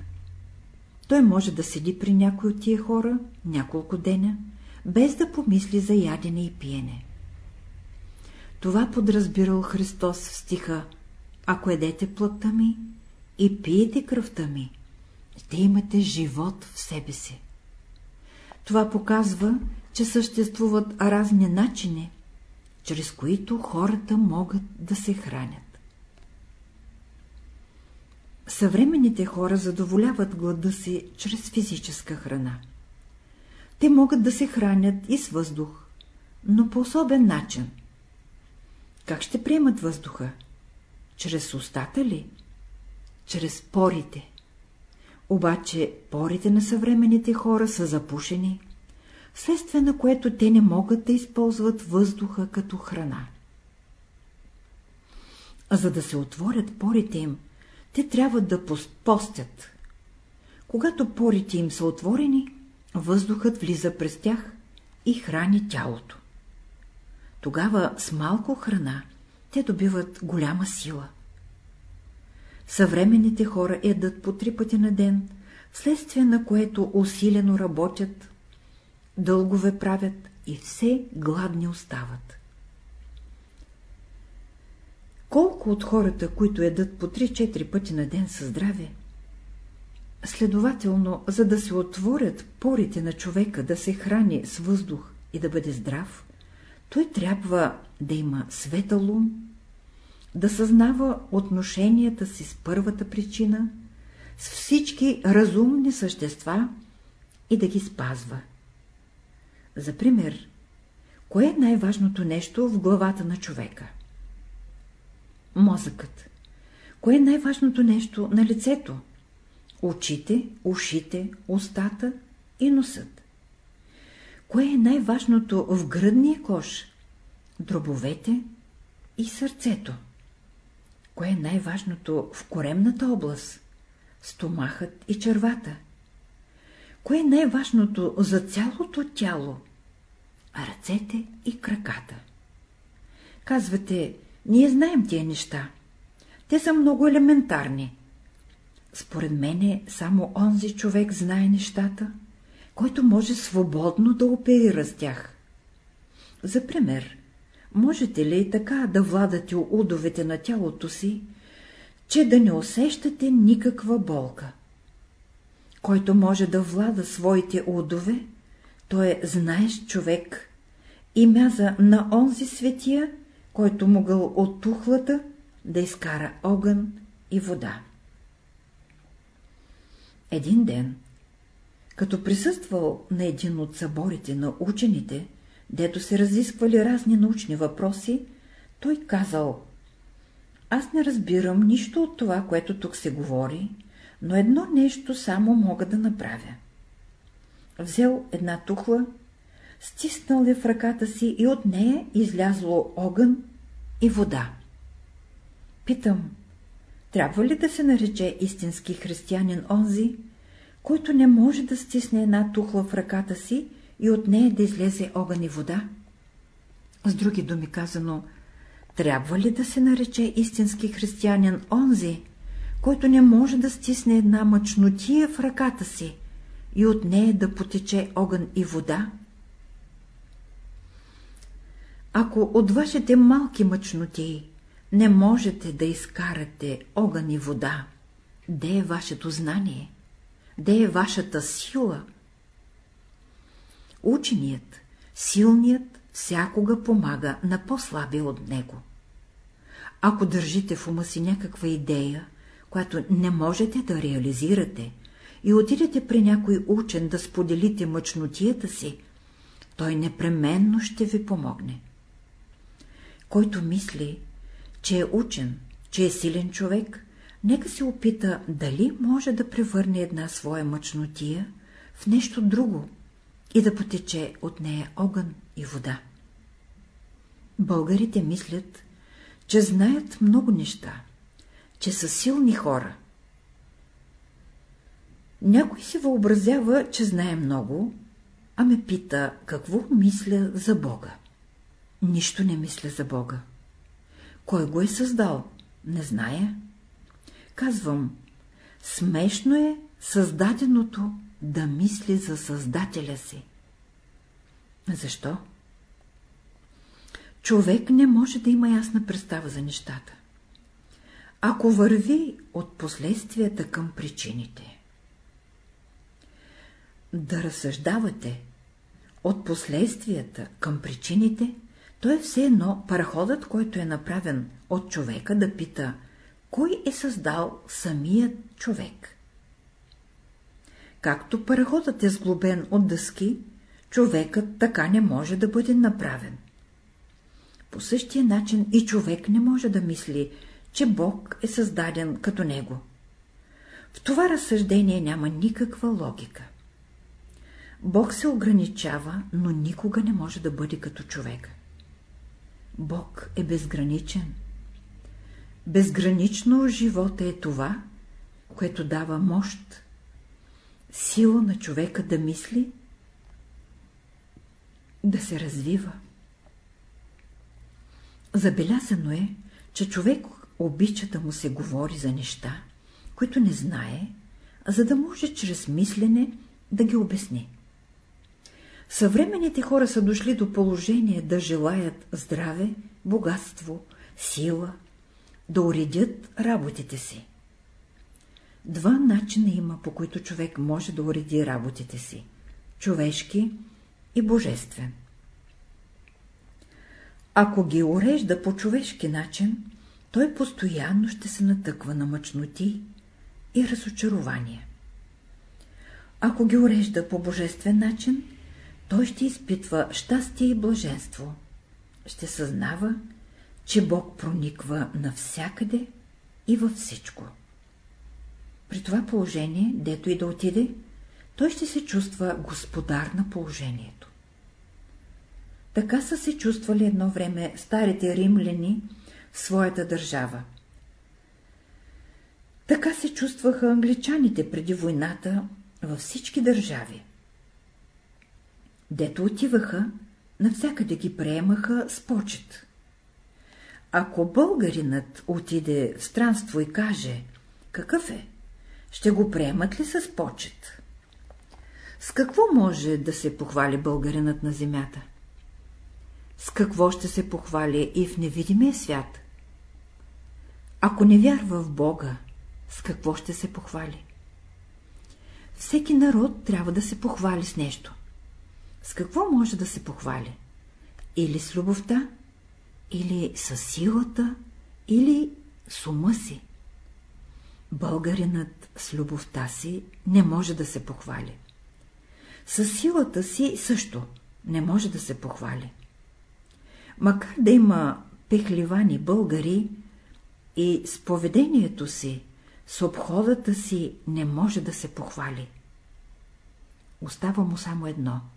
Той може да седи при някой от тия хора няколко деня, без да помисли за ядене и пиене. Това подразбирал Христос в стиха «Ако едете плътта ми и пиете кръвта ми, ще имате живот в себе си». Това показва, че съществуват разни начини, чрез които хората могат да се хранят. Съвременните хора задоволяват глада си чрез физическа храна. Те могат да се хранят и с въздух, но по особен начин. Как ще приемат въздуха? Чрез устата ли? Чрез порите. Обаче порите на съвременните хора са запушени, следствие на което те не могат да използват въздуха като храна. А за да се отворят порите им, те трябва да постят. Когато порите им са отворени, въздухът влиза през тях и храни тялото. Тогава с малко храна те добиват голяма сила. Съвременните хора едат по три пъти на ден, вследствие на което усилено работят, дългове правят и все гладни остават. Колко от хората, които едат по 3-4 пъти на ден са здраве? Следователно, за да се отворят порите на човека да се храни с въздух и да бъде здрав, той трябва да има светъл ум, да съзнава отношенията си с първата причина, с всички разумни същества и да ги спазва. За пример, кое е най-важното нещо в главата на човека? Мозъкът. Кое е най-важното нещо на лицето? Очите, ушите, устата и носът. Кое е най-важното в гръдния кош? Дробовете и сърцето. Кое е най-важното в коремната област? Стомахът и червата. Кое е най-важното за цялото тяло? Ръцете и краката. Казвате, ние знаем тия неща. Те са много елементарни. Според мене само онзи човек знае нещата, който може свободно да оперира с тях. За пример, можете ли така да владате удовете на тялото си, че да не усещате никаква болка? Който може да влада своите удове, той е знаеш човек и мяза на онзи светия, който могъл от тухлата да изкара огън и вода. Един ден като присъствал на един от съборите на учените, дето се разисквали разни научни въпроси, той казал Аз не разбирам нищо от това, което тук се говори, но едно нещо само мога да направя. Взел една тухла, стиснал я в ръката си и от нея излязло огън и вода. Питам, трябва ли да се нарече истински християнин онзи, който не може да стисне една тухла в ръката си и от нея да излезе огън и вода? С други думи казано, трябва ли да се нарече истински християнин онзи, който не може да стисне една мъчнотия в ръката си и от нея да потече огън и вода? Ако от вашите малки мъчноти не можете да изкарате огън и вода, де е вашето знание? Де е вашата сила? Ученият, силният, всякога помага на по-слабия от него. Ако държите в ума си някаква идея, която не можете да реализирате, и отидете при някой учен да споделите мъчнотията си, той непременно ще ви помогне. Който мисли, че е учен, че е силен човек, нека се опита дали може да превърне една своя мъчнотия в нещо друго и да потече от нея огън и вода. Българите мислят, че знаят много неща, че са силни хора. Някой си въобразява, че знае много, а ме пита, какво мисля за Бога. Нищо не мисля за Бога. Кой го е създал? Не зная. Казвам, смешно е създаденото да мисли за Създателя си. Защо? Човек не може да има ясна представа за нещата. Ако върви от последствията към причините. Да разсъждавате от последствията към причините, то е все едно параходът, който е направен от човека, да пита, кой е създал самият човек. Както параходът е сглобен от дъски, човекът така не може да бъде направен. По същия начин и човек не може да мисли, че Бог е създаден като него. В това разсъждение няма никаква логика. Бог се ограничава, но никога не може да бъде като човек. Бог е безграничен. Безгранично живота е това, което дава мощ, сила на човека да мисли, да се развива. Забелязано е, че човек обича да му се говори за неща, които не знае, за да може чрез мислене да ги обясни. Съвременните хора са дошли до положение да желаят здраве, богатство, сила, да уредят работите си. Два начина има, по които човек може да уреди работите си – човешки и божествен. Ако ги урежда по човешки начин, той постоянно ще се натъква на мъчноти и разочарования. Ако ги урежда по божествен начин, той ще изпитва щастие и блаженство. Ще съзнава, че Бог прониква навсякъде и във всичко. При това положение, дето и да отиде, той ще се чувства господар на положението. Така са се чувствали едно време старите римляни в своята държава. Така се чувстваха англичаните преди войната във всички държави. Дето отиваха, навсякъде ги приемаха с почет. Ако българинът отиде в странство и каже, какъв е, ще го приемат ли с почет? С какво може да се похвали българинът на земята? С какво ще се похвали и в невидимия свят? Ако не вярва в Бога, с какво ще се похвали? Всеки народ трябва да се похвали с нещо. С какво може да се похвали? Или с любовта, или с силата, или с ума си. Българинът с любовта си не може да се похвали. С силата си също не може да се похвали. Макар да има пехливани българи и с поведението си, с обходата си не може да се похвали. Остава му само едно –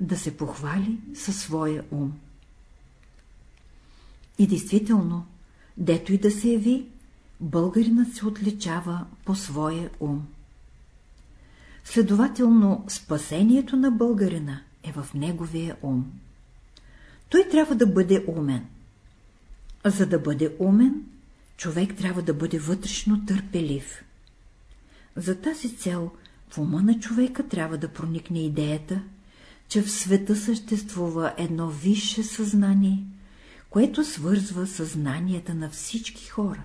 да се похвали със своя ум. И действително, дето и да се яви, българинът се отличава по своя ум. Следователно, спасението на българина е в неговия ум. Той трябва да бъде умен. А за да бъде умен, човек трябва да бъде вътрешно търпелив. За тази цел в ума на човека трябва да проникне идеята, че в света съществува едно висше съзнание, което свързва съзнанията на всички хора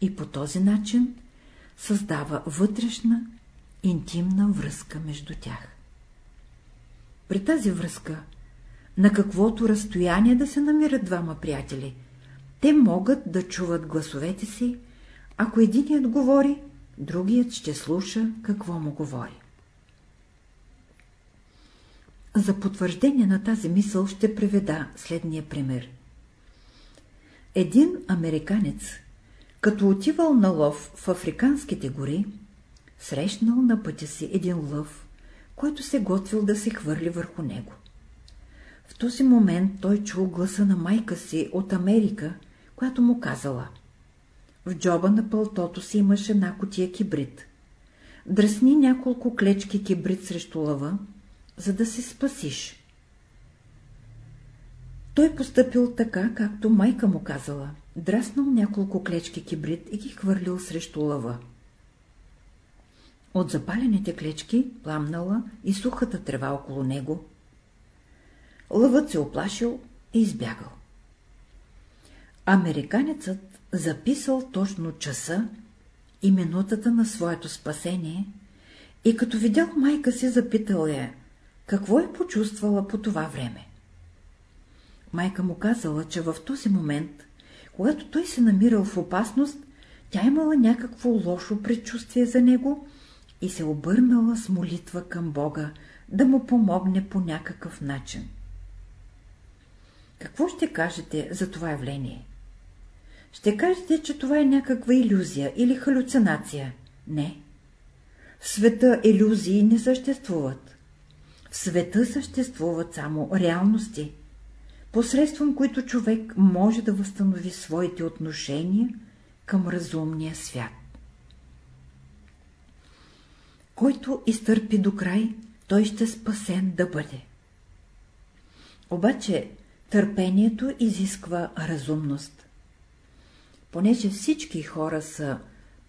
и по този начин създава вътрешна, интимна връзка между тях. При тази връзка на каквото разстояние да се намират двама приятели. Те могат да чуват гласовете си, ако единият говори, другият ще слуша какво му говори. За потвърждение на тази мисъл ще преведа следния пример. Един американец, като отивал на лов в африканските гори, срещнал на пътя си един лъв, който се готвил да се хвърли върху него. В този момент той чул гласа на майка си от Америка, която му казала. В джоба на пълтото си имаше една котия кибрид. Дръсни няколко клечки кибрид срещу лъва, за да се спасиш. Той постъпил така, както майка му казала, драснал няколко клечки кибрид и ги хвърлил срещу лъва. От запалените клечки пламнала и сухата трева около него. Лъвът се оплашил и избягал. Американецът записал точно часа и минутата на своето спасение и като видял майка си, запитал я, какво е почувствала по това време. Майка му казала, че в този момент, когато той се намирал в опасност, тя имала някакво лошо предчувствие за него и се обърнала с молитва към Бога да му помогне по някакъв начин. Какво ще кажете за това явление? Ще кажете, че това е някаква иллюзия или халюцинация. Не. В света иллюзии не съществуват. В света съществуват само реалности, посредством които човек може да възстанови своите отношения към разумния свят. Който изтърпи до край, той ще спасен да бъде. Обаче търпението изисква разумност. Понеже всички хора са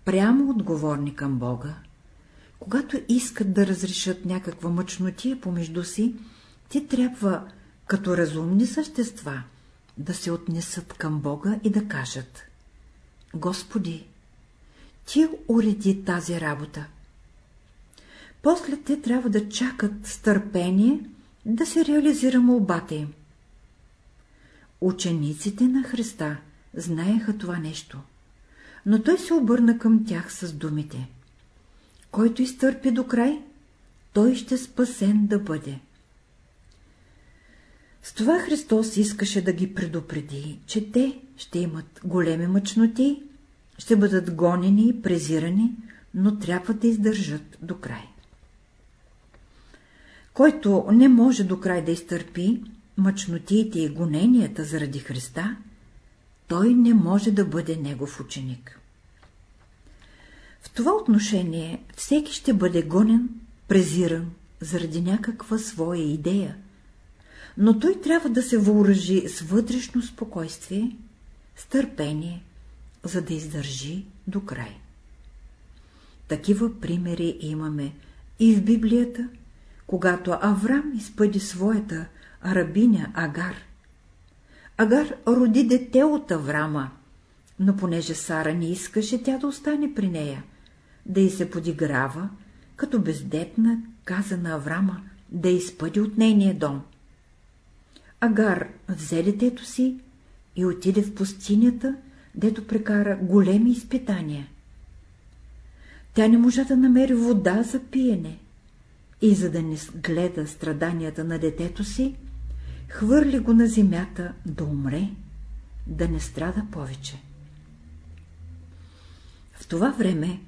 прямо отговорни към Бога, когато искат да разрешат някаква мъчнотия помежду си, ти трябва, като разумни същества, да се отнесат към Бога и да кажат Господи, ти уреди тази работа. После те трябва да чакат с търпение да се реализира молбата им. Учениците на Христа знаеха това нещо, но той се обърна към тях с думите. Който изтърпи до край, той ще спасен да бъде. С това Христос искаше да ги предупреди, че те ще имат големи мъчноти, ще бъдат гонени и презирани, но трябва да издържат до край. Който не може до край да изтърпи мъчнотиите и гоненията заради Христа, той не може да бъде негов ученик. В това отношение всеки ще бъде гонен, презиран заради някаква своя идея, но той трябва да се въоръжи с вътрешно спокойствие, с търпение, за да издържи до край. Такива примери имаме и в Библията, когато Авраам изпъди своята рабиня Агар. Агар роди дете от Аврама, но понеже Сара не искаше тя да остане при нея, да й се подиграва, като бездетна каза на Аврама да изпъди от нейния дом. Агар взе детето си и отиде в пустинята, дето прекара големи изпитания. Тя не можа да намери вода за пиене и за да не гледа страданията на детето си, хвърли го на земята да умре, да не страда повече. В това време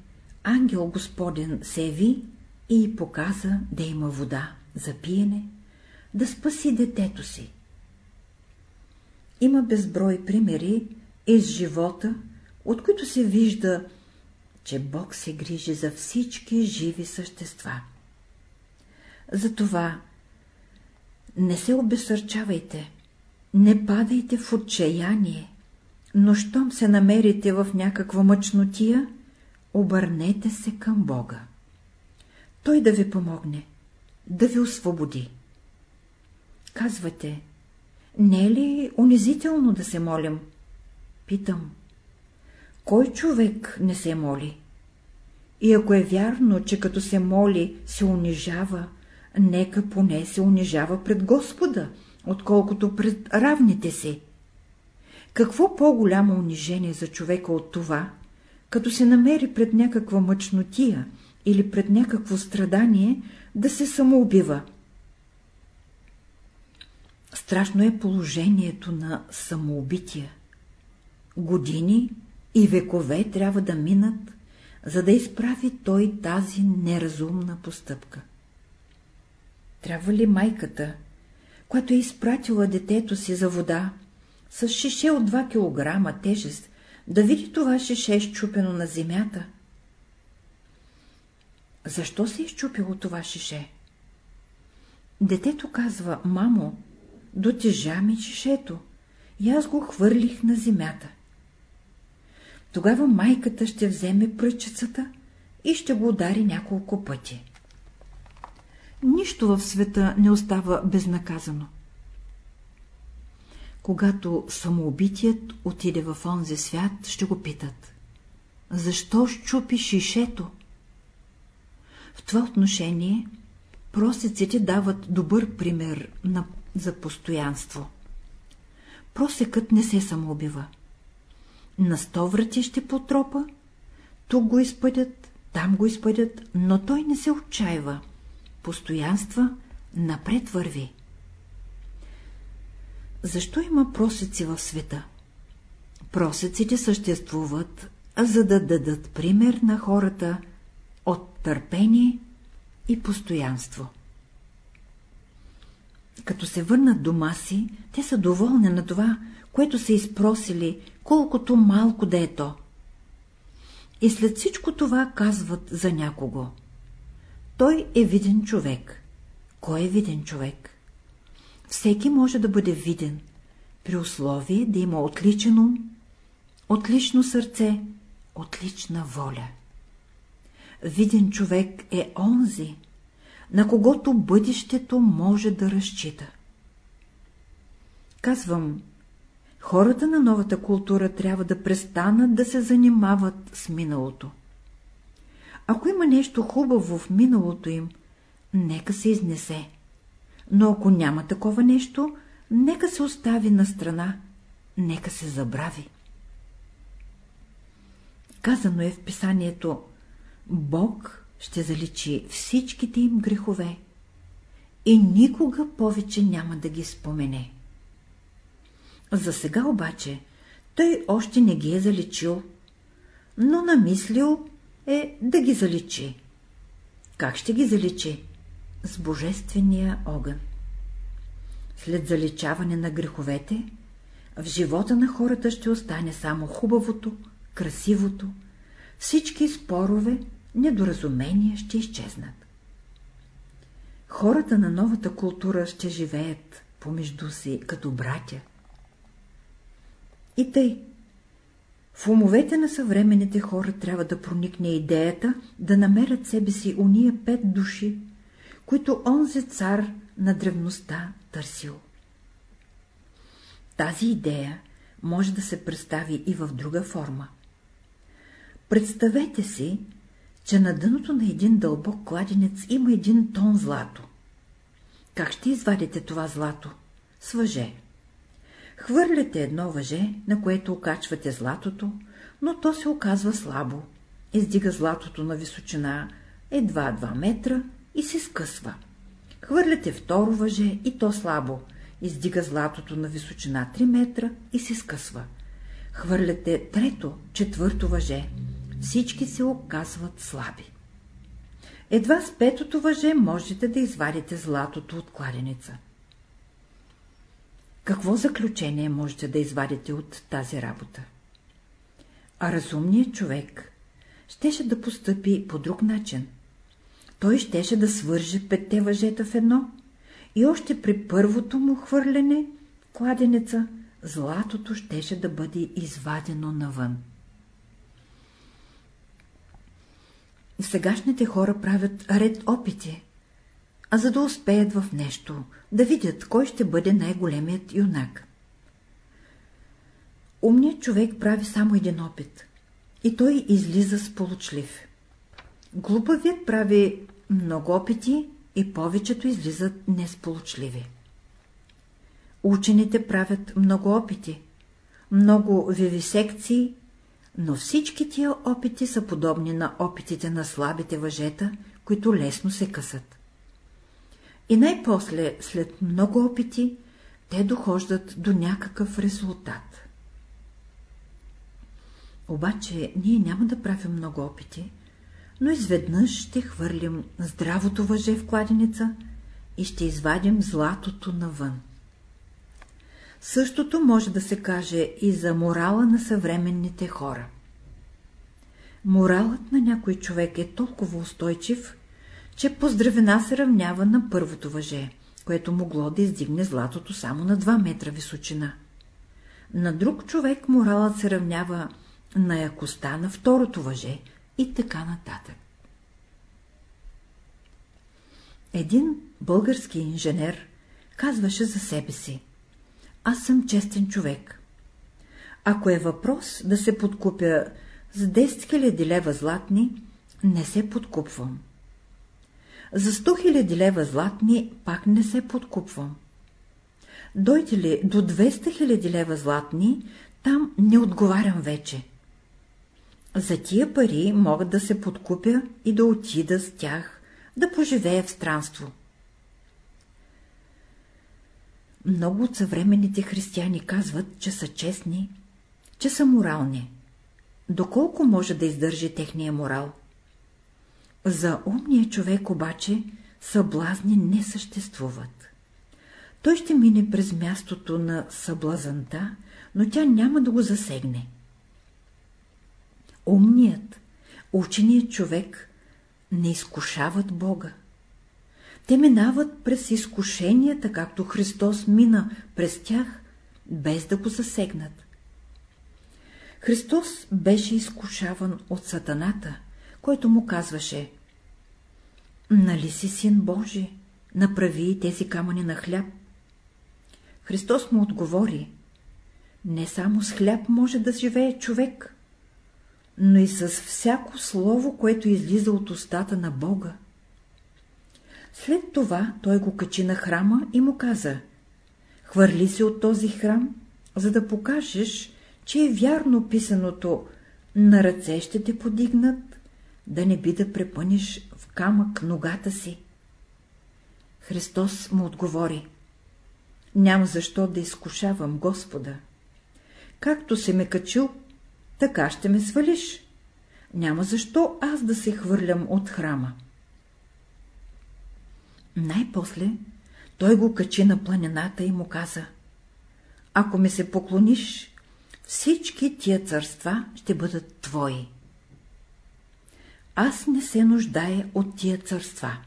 ангел Господен се яви и показа да има вода за пиене, да спаси детето си. Има безброй примери из живота, от които се вижда, че Бог се грижи за всички живи същества. Затова не се обесърчавайте, не падайте в отчаяние, но щом се намерите в някаква мъчнотия, обърнете се към Бога. Той да ви помогне, да ви освободи. Казвате, не е ли унизително да се молим? Питам, кой човек не се моли? И ако е вярно, че като се моли, се унижава, нека поне се унижава пред Господа, отколкото пред равните си. Какво по-голямо унижение за човека от това, като се намери пред някаква мъчнотия или пред някакво страдание, да се самоубива? Страшно е положението на самоубития. Години и векове трябва да минат, за да изправи той тази неразумна постъпка. Трябва ли майката, която е изпратила детето си за вода, с шише от 2 кг тежест, да види това шише щупено на земята? Защо се е изчупило това шише? Детето казва, мамо, дотежа ми шишето, и аз го хвърлих на земята. Тогава майката ще вземе пръчицата и ще го удари няколко пъти. Нищо в света не остава безнаказано. Когато самоубитият отиде в онзи свят, ще го питат. Защо щупи шишето? В това отношение просеците дават добър пример на, за постоянство. Просекът не се самоубива. На сто врати ще потропа, тук го изпъдят, там го изпъдят, но той не се отчаива. Постоянства напред върви. Защо има просеци в света? Просеците съществуват, за да дадат пример на хората от търпение и постоянство. Като се върнат дома си, те са доволни на това, което са изпросили, колкото малко да е то. И след всичко това казват за някого. Той е виден човек. Кой е виден човек? Всеки може да бъде виден, при условие да има отличен ум, отлично сърце, отлична воля. Виден човек е онзи, на когото бъдещето може да разчита. Казвам, хората на новата култура трябва да престанат да се занимават с миналото. Ако има нещо хубаво в миналото им, нека се изнесе. Но ако няма такова нещо, нека се остави на страна, нека се забрави. Казано е в писанието Бог ще заличи всичките им грехове и никога повече няма да ги спомене. За сега обаче той още не ги е заличил, но намислил е да ги заличи. Как ще ги заличи? С божествения огън. След заличаване на греховете, в живота на хората ще остане само хубавото, красивото, всички спорове недоразумения ще изчезнат. Хората на новата култура ще живеят помежду си като братя. И тъй, в умовете на съвременните хора трябва да проникне идеята да намерят себе си уния пет души, които онзи цар на древността търсил. Тази идея може да се представи и в друга форма. Представете си, че на дъното на един дълбок кладенец има един тон злато. Как ще извадите това злато? С въже. Хвърляте едно въже, на което окачвате златото, но то се оказва слабо. Издига златото на височина едва 2 метра и се скъсва. Хвърляте второ въже и то слабо. Издига златото на височина 3 метра и се скъсва. Хвърляте трето, четвърто въже всички се оказват слаби. Едва с петото въже можете да извадите златото от кладеница. Какво заключение можете да извадите от тази работа? А разумният човек щеше да постъпи по друг начин. Той щеше да свърже петте въжета в едно и още при първото му хвърлене кладенеца златото щеше да бъде извадено навън. Сегашните хора правят ред опити, а за да успеят в нещо, да видят кой ще бъде най-големият юнак. Умният човек прави само един опит и той излиза сполучлив. Глупавият прави много опити и повечето излизат несполучливи. Учените правят много опити, много вивисекции но всички тия опити са подобни на опитите на слабите въжета, които лесно се късат. И най-после, след много опити, те дохождат до някакъв резултат. Обаче ние няма да правим много опити, но изведнъж ще хвърлим здравото въже в кладеница и ще извадим златото навън. Същото може да се каже и за морала на съвременните хора. Моралът на някой човек е толкова устойчив, че по здравена се равнява на първото въже, което могло да издигне златото само на 2 метра височина. На друг човек моралът се равнява на якостта на второто въже и така нататък. Един български инженер казваше за себе си Аз съм честен човек. Ако е въпрос да се подкупя с 10 000 лева златни, не се подкупвам. За 100 000 лева златни пак не се подкупвам. Дойде ли до 200 000 лева златни, там не отговарям вече. За тия пари могат да се подкупя и да отида с тях, да поживея в странство. Много от съвременните християни казват, че са честни, че са морални. Доколко може да издържи техния морал? За умния човек обаче съблазни не съществуват. Той ще мине през мястото на съблазанта, но тя няма да го засегне. Умният, ученият човек не изкушават Бога. Те минават през изкушенията, както Христос мина през тях, без да го засегнат. Христос беше изкушаван от сатаната, който му казваше Нали си син Божий, направи тези камъни на хляб. Христос му отговори Не само с хляб може да живее човек, но и с всяко слово, което излиза от устата на Бога. След това той го качи на храма и му каза Хвърли се от този храм, за да покажеш, че е вярно писаното «На ръце ще те подигнат, да не би да препъниш в камък ногата си». Христос му отговори «Няма защо да изкушавам Господа. Както се ме качил, така ще ме свалиш. Няма защо аз да се хвърлям от храма». Най-после той го качи на планината и му каза «Ако ми се поклониш, всички тия царства ще бъдат твои. Аз не се нуждая от тия царства.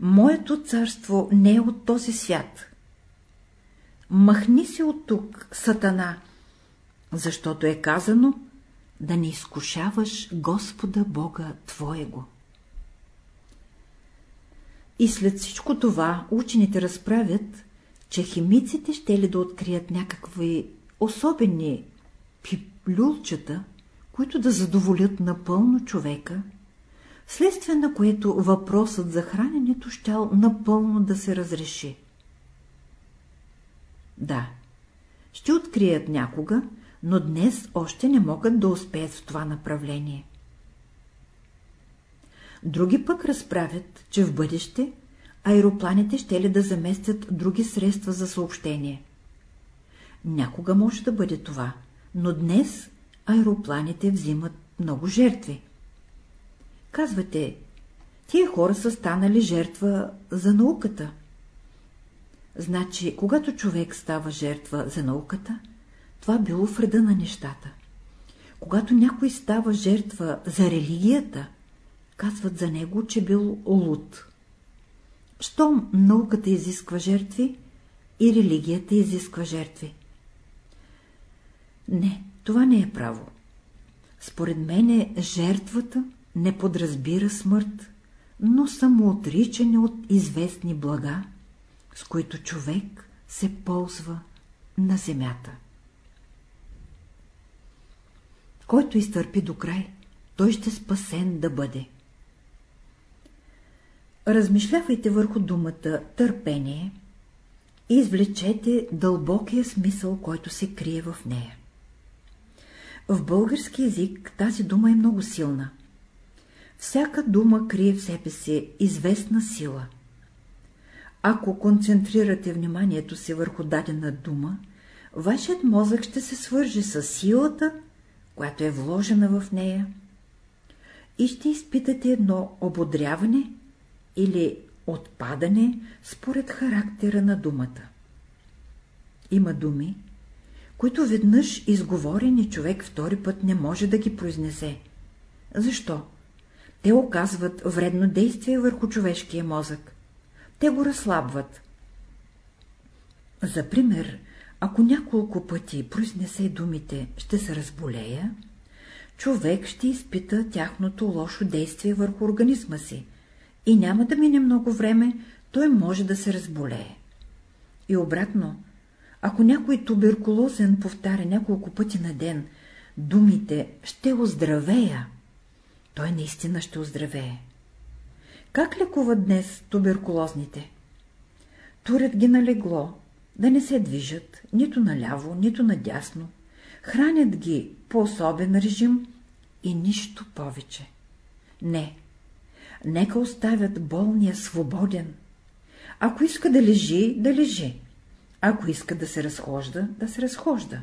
Моето царство не е от този свят. Махни се от тук, сатана, защото е казано да не изкушаваш Господа Бога Твоего. И след всичко това учените разправят, че химиците ще ли да открият някакви особени пиплюлчета, които да задоволят напълно човека, следствие на което въпросът за храненето щял напълно да се разреши. Да, ще открият някога, но днес още не могат да успеят в това направление. Други пък разправят, че в бъдеще аеропланите ще ли да заместят други средства за съобщение. Някога може да бъде това, но днес аеропланите взимат много жертви. Казвате, тия хора са станали жертва за науката. Значи, когато човек става жертва за науката, това било вреда на нещата. Когато някой става жертва за религията, казват за него, че бил луд. Щом науката изисква жертви, и религията изисква жертви. Не, това не е право. Според мене жертвата не подразбира смърт, но самоотричане от известни блага, с които човек се ползва на земята. Който изтърпи до край, той ще спасен да бъде. Размишлявайте върху думата търпение и извлечете дълбокия смисъл, който се крие в нея. В български язик тази дума е много силна. Всяка дума крие в себе си известна сила. Ако концентрирате вниманието си върху дадена дума, вашият мозък ще се свърже с силата, която е вложена в нея и ще изпитате едно ободряване или отпадане според характера на думата. Има думи, които веднъж изговорени човек втори път не може да ги произнесе. Защо? Те оказват вредно действие върху човешкия мозък. Те го разслабват. За пример, ако няколко пъти произнесе думите «ще се разболея», човек ще изпита тяхното лошо действие върху организма си и няма да мине много време, той може да се разболее. И обратно, ако някой туберкулозен повтаря няколко пъти на ден думите «ще оздравея», той наистина ще оздравее. Как лекуват днес туберкулозните? Турят ги на легло, да не се движат нито наляво, нито надясно, хранят ги по особен режим и нищо повече. Не, нека оставят болния свободен. Ако иска да лежи, да лежи. Ако иска да се разхожда, да се разхожда.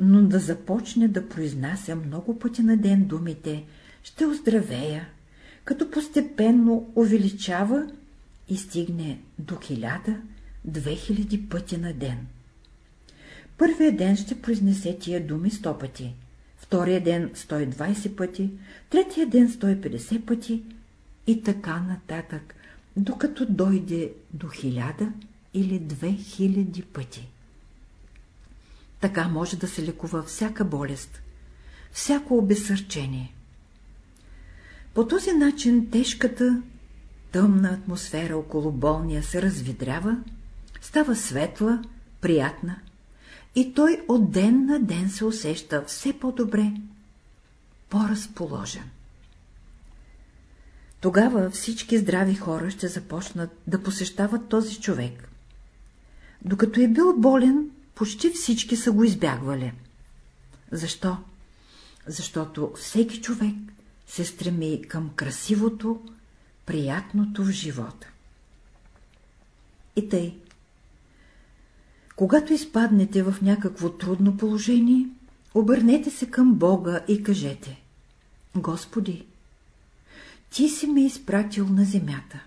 Но да започне да произнася много пъти на ден думите «ще оздравея», като постепенно увеличава и стигне до хиляда, две хиляди пъти на ден. Първия ден ще произнесе тия думи сто пъти, втория ден 120 пъти, третия ден 150 пъти и така нататък, докато дойде до хиляда или две хиляди пъти. Така може да се лекува всяка болест, всяко обесърчение. По този начин тежката, тъмна атмосфера около болния се развидрява, става светла, приятна и той от ден на ден се усеща все по-добре, по-разположен. Тогава всички здрави хора ще започнат да посещават този човек. Докато е бил болен, почти всички са го избягвали. Защо? Защото всеки човек се стреми към красивото, приятното в живота. И тъй. Когато изпаднете в някакво трудно положение, обърнете се към Бога и кажете Господи, Ти си ме изпратил на земята.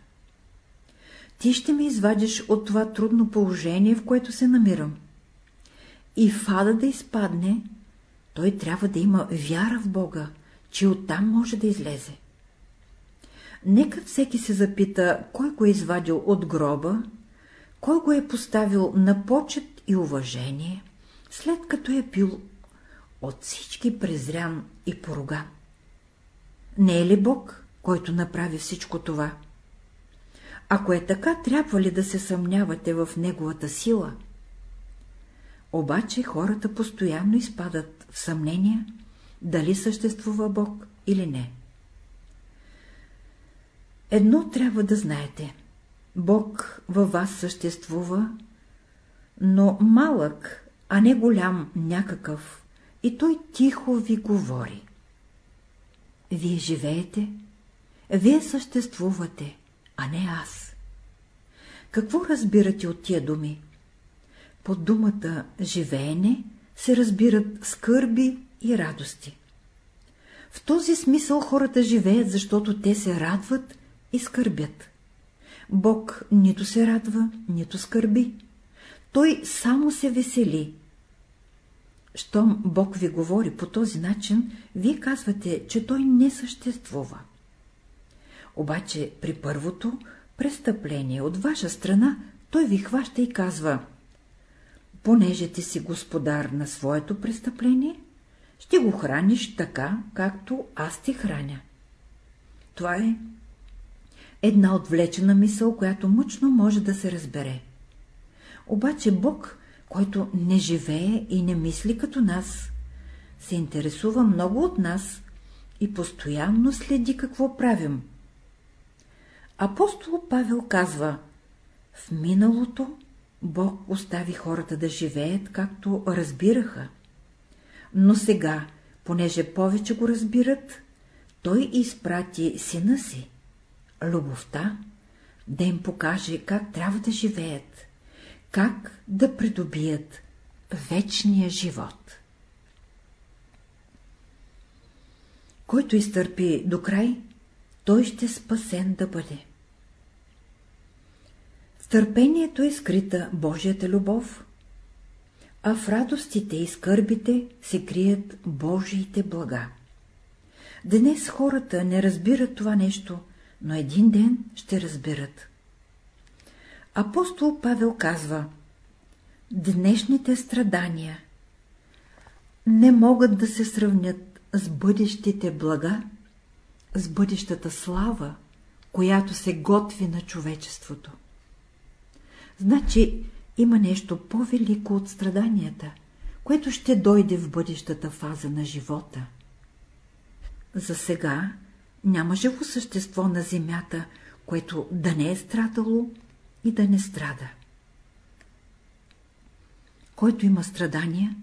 Ти ще ме извадиш от това трудно положение, в което се намирам. И фада да изпадне, той трябва да има вяра в Бога, че оттам може да излезе. Нека всеки се запита, кой го е извадил от гроба, кой го е поставил на почет и уважение, след като е бил от всички презрян и поруган. Не е ли Бог, който направи всичко това? Ако е така, трябва ли да се съмнявате в Неговата сила? Обаче хората постоянно изпадат в съмнения, дали съществува Бог или не. Едно трябва да знаете. Бог във вас съществува, но малък, а не голям някакъв, и той тихо ви говори. Вие живеете, вие съществувате, а не аз. Какво разбирате от тия думи? Под думата «живеене» се разбират скърби и радости. В този смисъл хората живеят, защото те се радват и скърбят. Бог нито се радва, нито скърби. Той само се весели. Щом Бог ви говори по този начин, вие казвате, че Той не съществува. Обаче при първото престъпление от ваша страна, Той ви хваща и казва, понеже ти си господар на своето престъпление, ще го храниш така, както аз ти храня. Това е една отвлечена мисъл, която мъчно може да се разбере. Обаче Бог, който не живее и не мисли като нас, се интересува много от нас и постоянно следи какво правим. Апостол Павел казва, в миналото Бог остави хората да живеят, както разбираха. Но сега, понеже повече го разбират, той изпрати сина си, любовта, да им покаже как трябва да живеят, как да придобият вечния живот. Който изтърпи до край, той ще спасен да бъде. Търпението е скрита Божията любов, а в радостите и скърбите се крият Божиите блага. Днес хората не разбират това нещо, но един ден ще разберат. Апостол Павел казва, днешните страдания не могат да се сравнят с бъдещите блага, с бъдещата слава, която се готви на човечеството. Значи има нещо по-велико от страданията, което ще дойде в бъдещата фаза на живота. За сега няма живо същество на земята, което да не е страдало и да не страда. Който има страдания,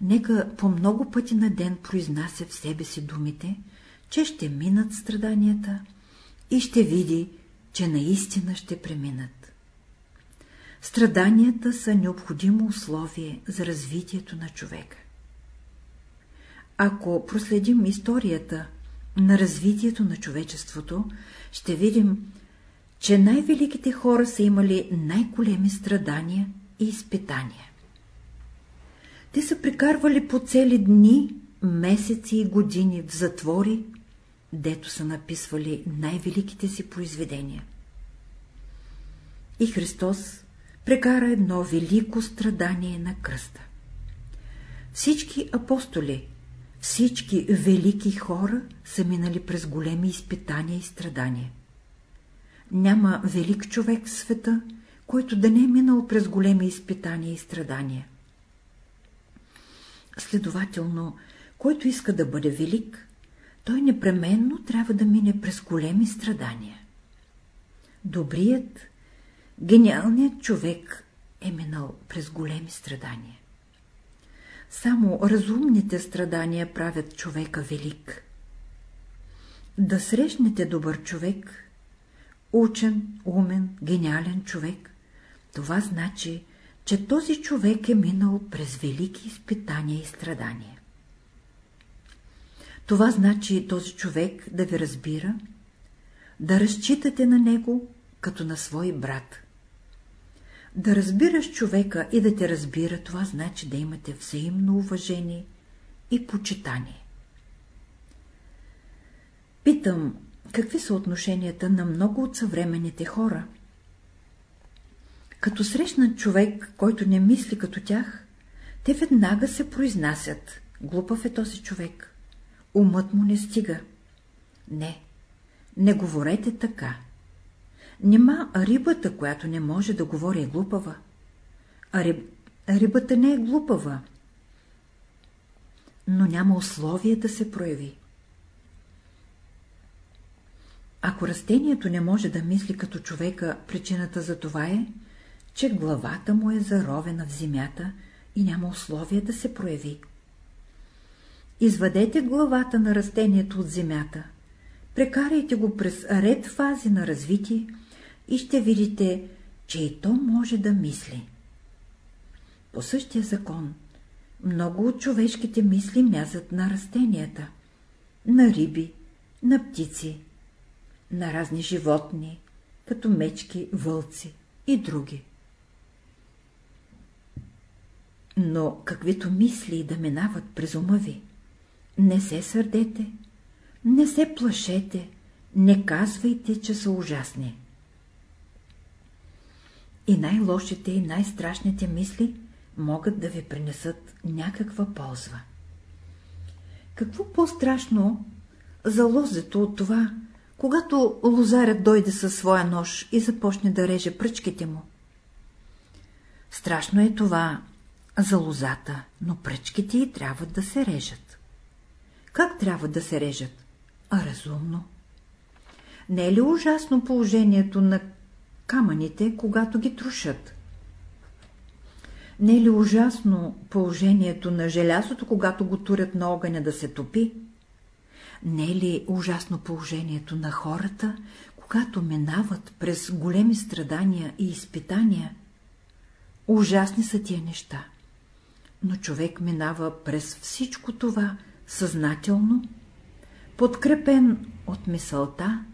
нека по много пъти на ден произнася в себе си думите, че ще минат страданията и ще види, че наистина ще преминат. Страданията са необходимо условие за развитието на човека. Ако проследим историята на развитието на човечеството, ще видим, че най-великите хора са имали най-големи страдания и изпитания. Те са прекарвали по цели дни, месеци и години в затвори, дето са написвали най-великите си произведения. И Христос прекара едно велико страдание на кръста. Всички апостоли, всички велики хора са минали през големи изпитания и страдания. Няма велик човек в света, който да не е минал през големи изпитания и страдания. Следователно, който иска да бъде велик, той непременно трябва да мине през големи страдания. Добрият, гениалният човек е минал през големи страдания. Само разумните страдания правят човека велик. Да срещнете добър човек, учен, умен, гениален човек, това значи, че този човек е минал през велики изпитания и страдания. Това значи този човек да ви разбира, да разчитате на него като на свой брат. Да разбираш човека и да те разбира, това значи да имате взаимно уважение и почитание. Питам, какви са отношенията на много от съвременните хора? Като срещнат човек, който не мисли като тях, те веднага се произнасят. Глупав е този човек. Умът му не стига. Не, не говорете така. Нема рибата, която не може да говори е глупава. А риб... рибата не е глупава, но няма условие да се прояви. Ако растението не може да мисли като човека, причината за това е, че главата му е заровена в земята и няма условие да се прояви. Извадете главата на растението от земята, прекарайте го през ред фази на развитие и ще видите, че и то може да мисли. По същия закон, много от човешките мисли мязат на растенията, на риби, на птици, на разни животни, като мечки, вълци и други. Но каквито мисли да минават през ума ви, не се сърдете, не се плашете, не казвайте, че са ужасни. И най-лошите и най-страшните мисли могат да ви принесат някаква полза. Какво по-страшно за лозето от това, когато лозарят дойде със своя нож и започне да реже пръчките му? Страшно е това за лозата, но пръчките й трябва да се режат. Как трябва да се режат? А разумно. Не е ли ужасно положението на камъните, когато ги трушат? Не е ли ужасно положението на желязото, когато го турят на огъня да се топи? Не е ли ужасно положението на хората, когато минават през големи страдания и изпитания, ужасни са тия неща. Но човек минава през всичко това съзнателно, подкрепен от мисълта,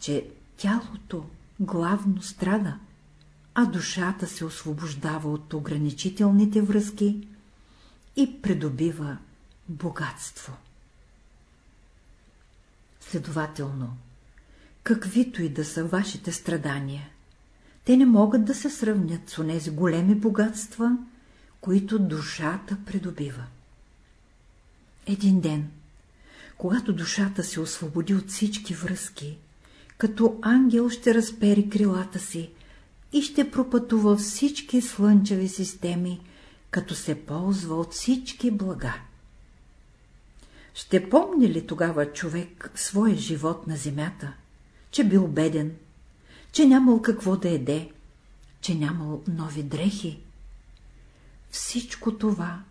че тялото главно страда, а душата се освобождава от ограничителните връзки и придобива богатство. Следователно, каквито и да са вашите страдания, те не могат да се сравнят с онези големи богатства, които душата придобива. Един ден, когато душата се освободи от всички връзки, като ангел ще разпери крилата си и ще пропътува всички слънчеви системи, като се ползва от всички блага. Ще помни ли тогава човек своя живот на земята, че бил беден, че нямал какво да еде, че нямал нови дрехи? Всичко това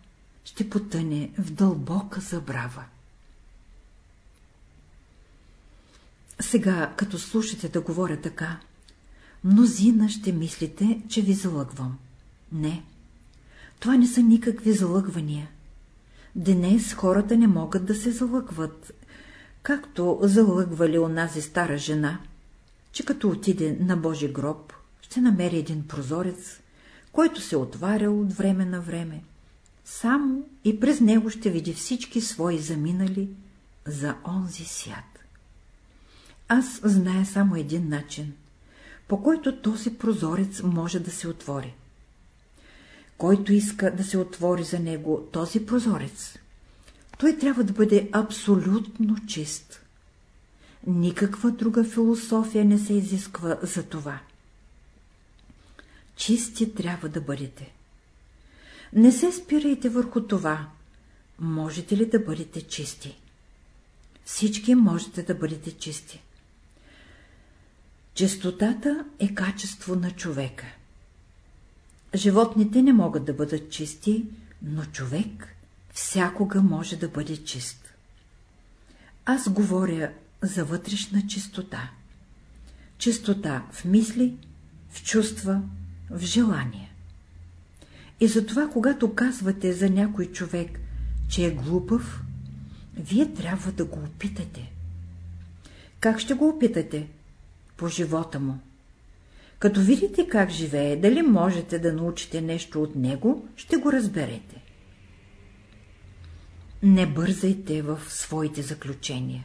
ще потъне в дълбока забрава. Сега, като слушате да говоря така, мнозина ще мислите, че ви залъгвам. Не, това не са никакви залъгвания. Днес хората не могат да се залъгват, както залъгвали онази стара жена, че като отиде на Божи гроб, ще намери един прозорец, който се отварял от време на време. Само и през него ще види всички свои заминали за онзи свят. Аз зная само един начин, по който този прозорец може да се отвори. Който иска да се отвори за него този прозорец, той трябва да бъде абсолютно чист. Никаква друга философия не се изисква за това. Чисти трябва да бъдете. Не се спирайте върху това, можете ли да бъдете чисти. Всички можете да бъдете чисти. Чистотата е качество на човека. Животните не могат да бъдат чисти, но човек всякога може да бъде чист. Аз говоря за вътрешна чистота. Чистота в мисли, в чувства, в желания. И затова, когато казвате за някой човек, че е глупав, вие трябва да го опитате. Как ще го опитате? По живота му. Като видите как живее, дали можете да научите нещо от него, ще го разберете. Не бързайте в своите заключения.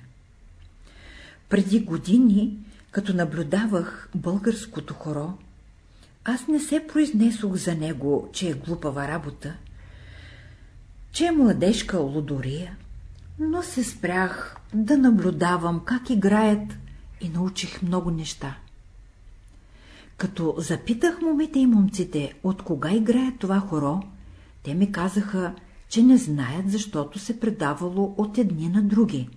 Преди години, като наблюдавах българското хоро, аз не се произнесох за него, че е глупава работа, че е младежка лудория, но се спрях да наблюдавам как играят и научих много неща. Като запитах момите и момците, от кога играят това хоро, те ми казаха, че не знаят, защото се предавало от едни на други.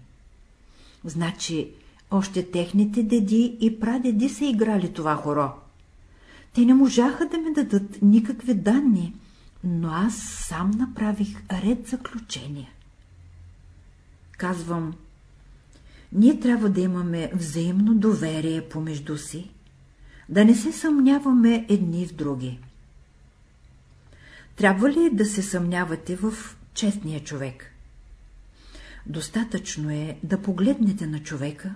Значи, още техните деди и прадеди са играли това хоро. Те не можаха да ми дадат никакви данни, но аз сам направих ред заключения. Казвам, ние трябва да имаме взаимно доверие помежду си, да не се съмняваме едни в други. Трябва ли да се съмнявате в честния човек? Достатъчно е да погледнете на човека,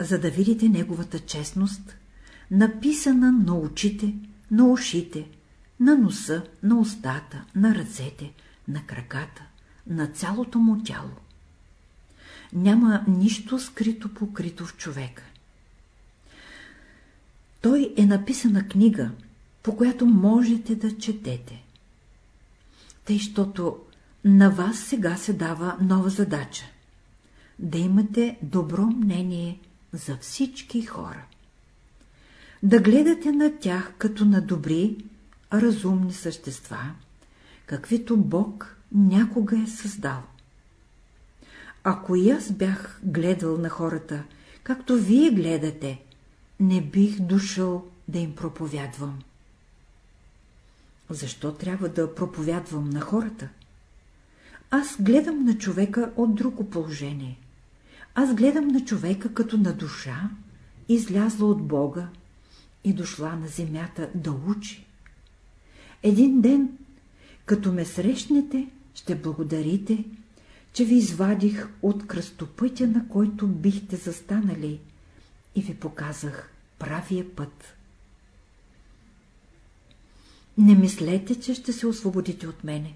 за да видите неговата честност, написана на очите, на ушите, на носа, на устата, на ръцете, на краката, на цялото му тяло. Няма нищо скрито покрито в човека. Той е написана книга, по която можете да четете. Тъй, щото на вас сега се дава нова задача – да имате добро мнение за всички хора. Да гледате на тях като на добри, разумни същества, каквито Бог някога е създал. Ако и аз бях гледал на хората, както вие гледате, не бих дошъл да им проповядвам. Защо трябва да проповядвам на хората? Аз гледам на човека от друго положение. Аз гледам на човека като на душа излязла от Бога и дошла на земята да учи. Един ден, като ме срещнете, ще благодарите, че ви извадих от кръстопътя, на който бихте застанали и ви показах правия път. Не мислете, че ще се освободите от мене.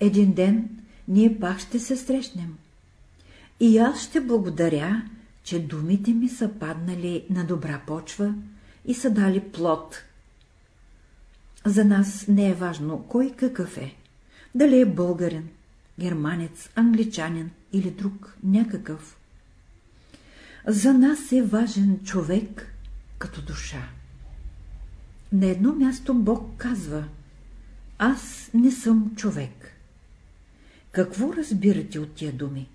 Един ден ние пак ще се срещнем. И аз ще благодаря, че думите ми са паднали на добра почва и са дали плод. За нас не е важно кой какъв е, дали е българин, германец, англичанин или друг някакъв. За нас е важен човек като душа. На едно място Бог казва Аз не съм човек. Какво разбирате от тия думи?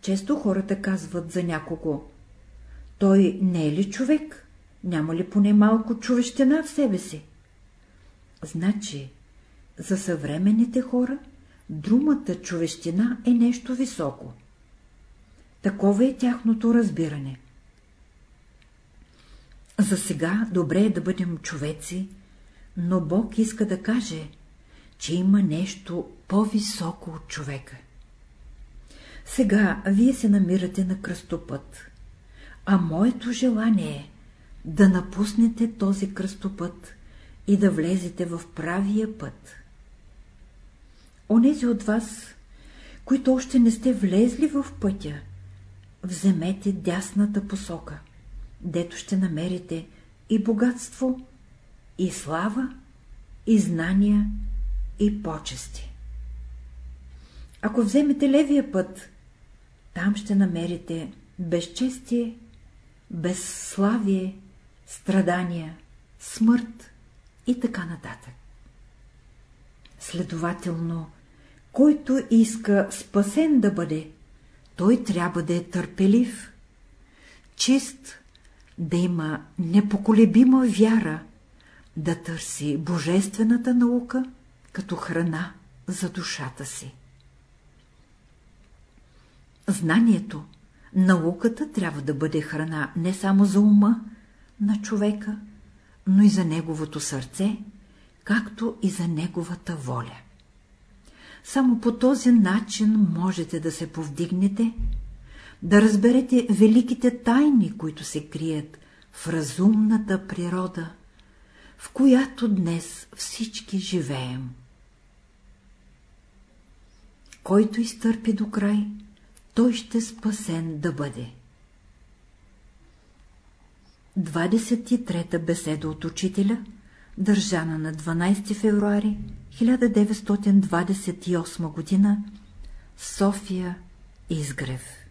Често хората казват за някого Той не е ли човек? Няма ли поне малко човещина в себе си? Значи, за съвременните хора думата човещина е нещо високо. Такова е тяхното разбиране. За сега добре е да бъдем човеци, но Бог иска да каже, че има нещо по-високо от човека. Сега вие се намирате на кръстопът, а моето желание е да напуснете този кръстопът и да влезете в правия път. Онези от вас, които още не сте влезли в пътя, вземете дясната посока, дето ще намерите и богатство, и слава, и знания, и почести. Ако вземете левия път, там ще намерите безчестие, безславие, страдания, смърт и така нататък. Следователно, който иска спасен да бъде, той трябва да е търпелив, чист, да има непоколебима вяра, да търси божествената наука като храна за душата си. Знанието, науката трябва да бъде храна не само за ума на човека, но и за неговото сърце, както и за неговата воля. Само по този начин можете да се повдигнете, да разберете великите тайни, които се крият в разумната природа, в която днес всички живеем. Който изтърпи до край, той ще спасен да бъде. 23-та беседа от учителя, държана на 12 февруари 1928 г. София Изгрев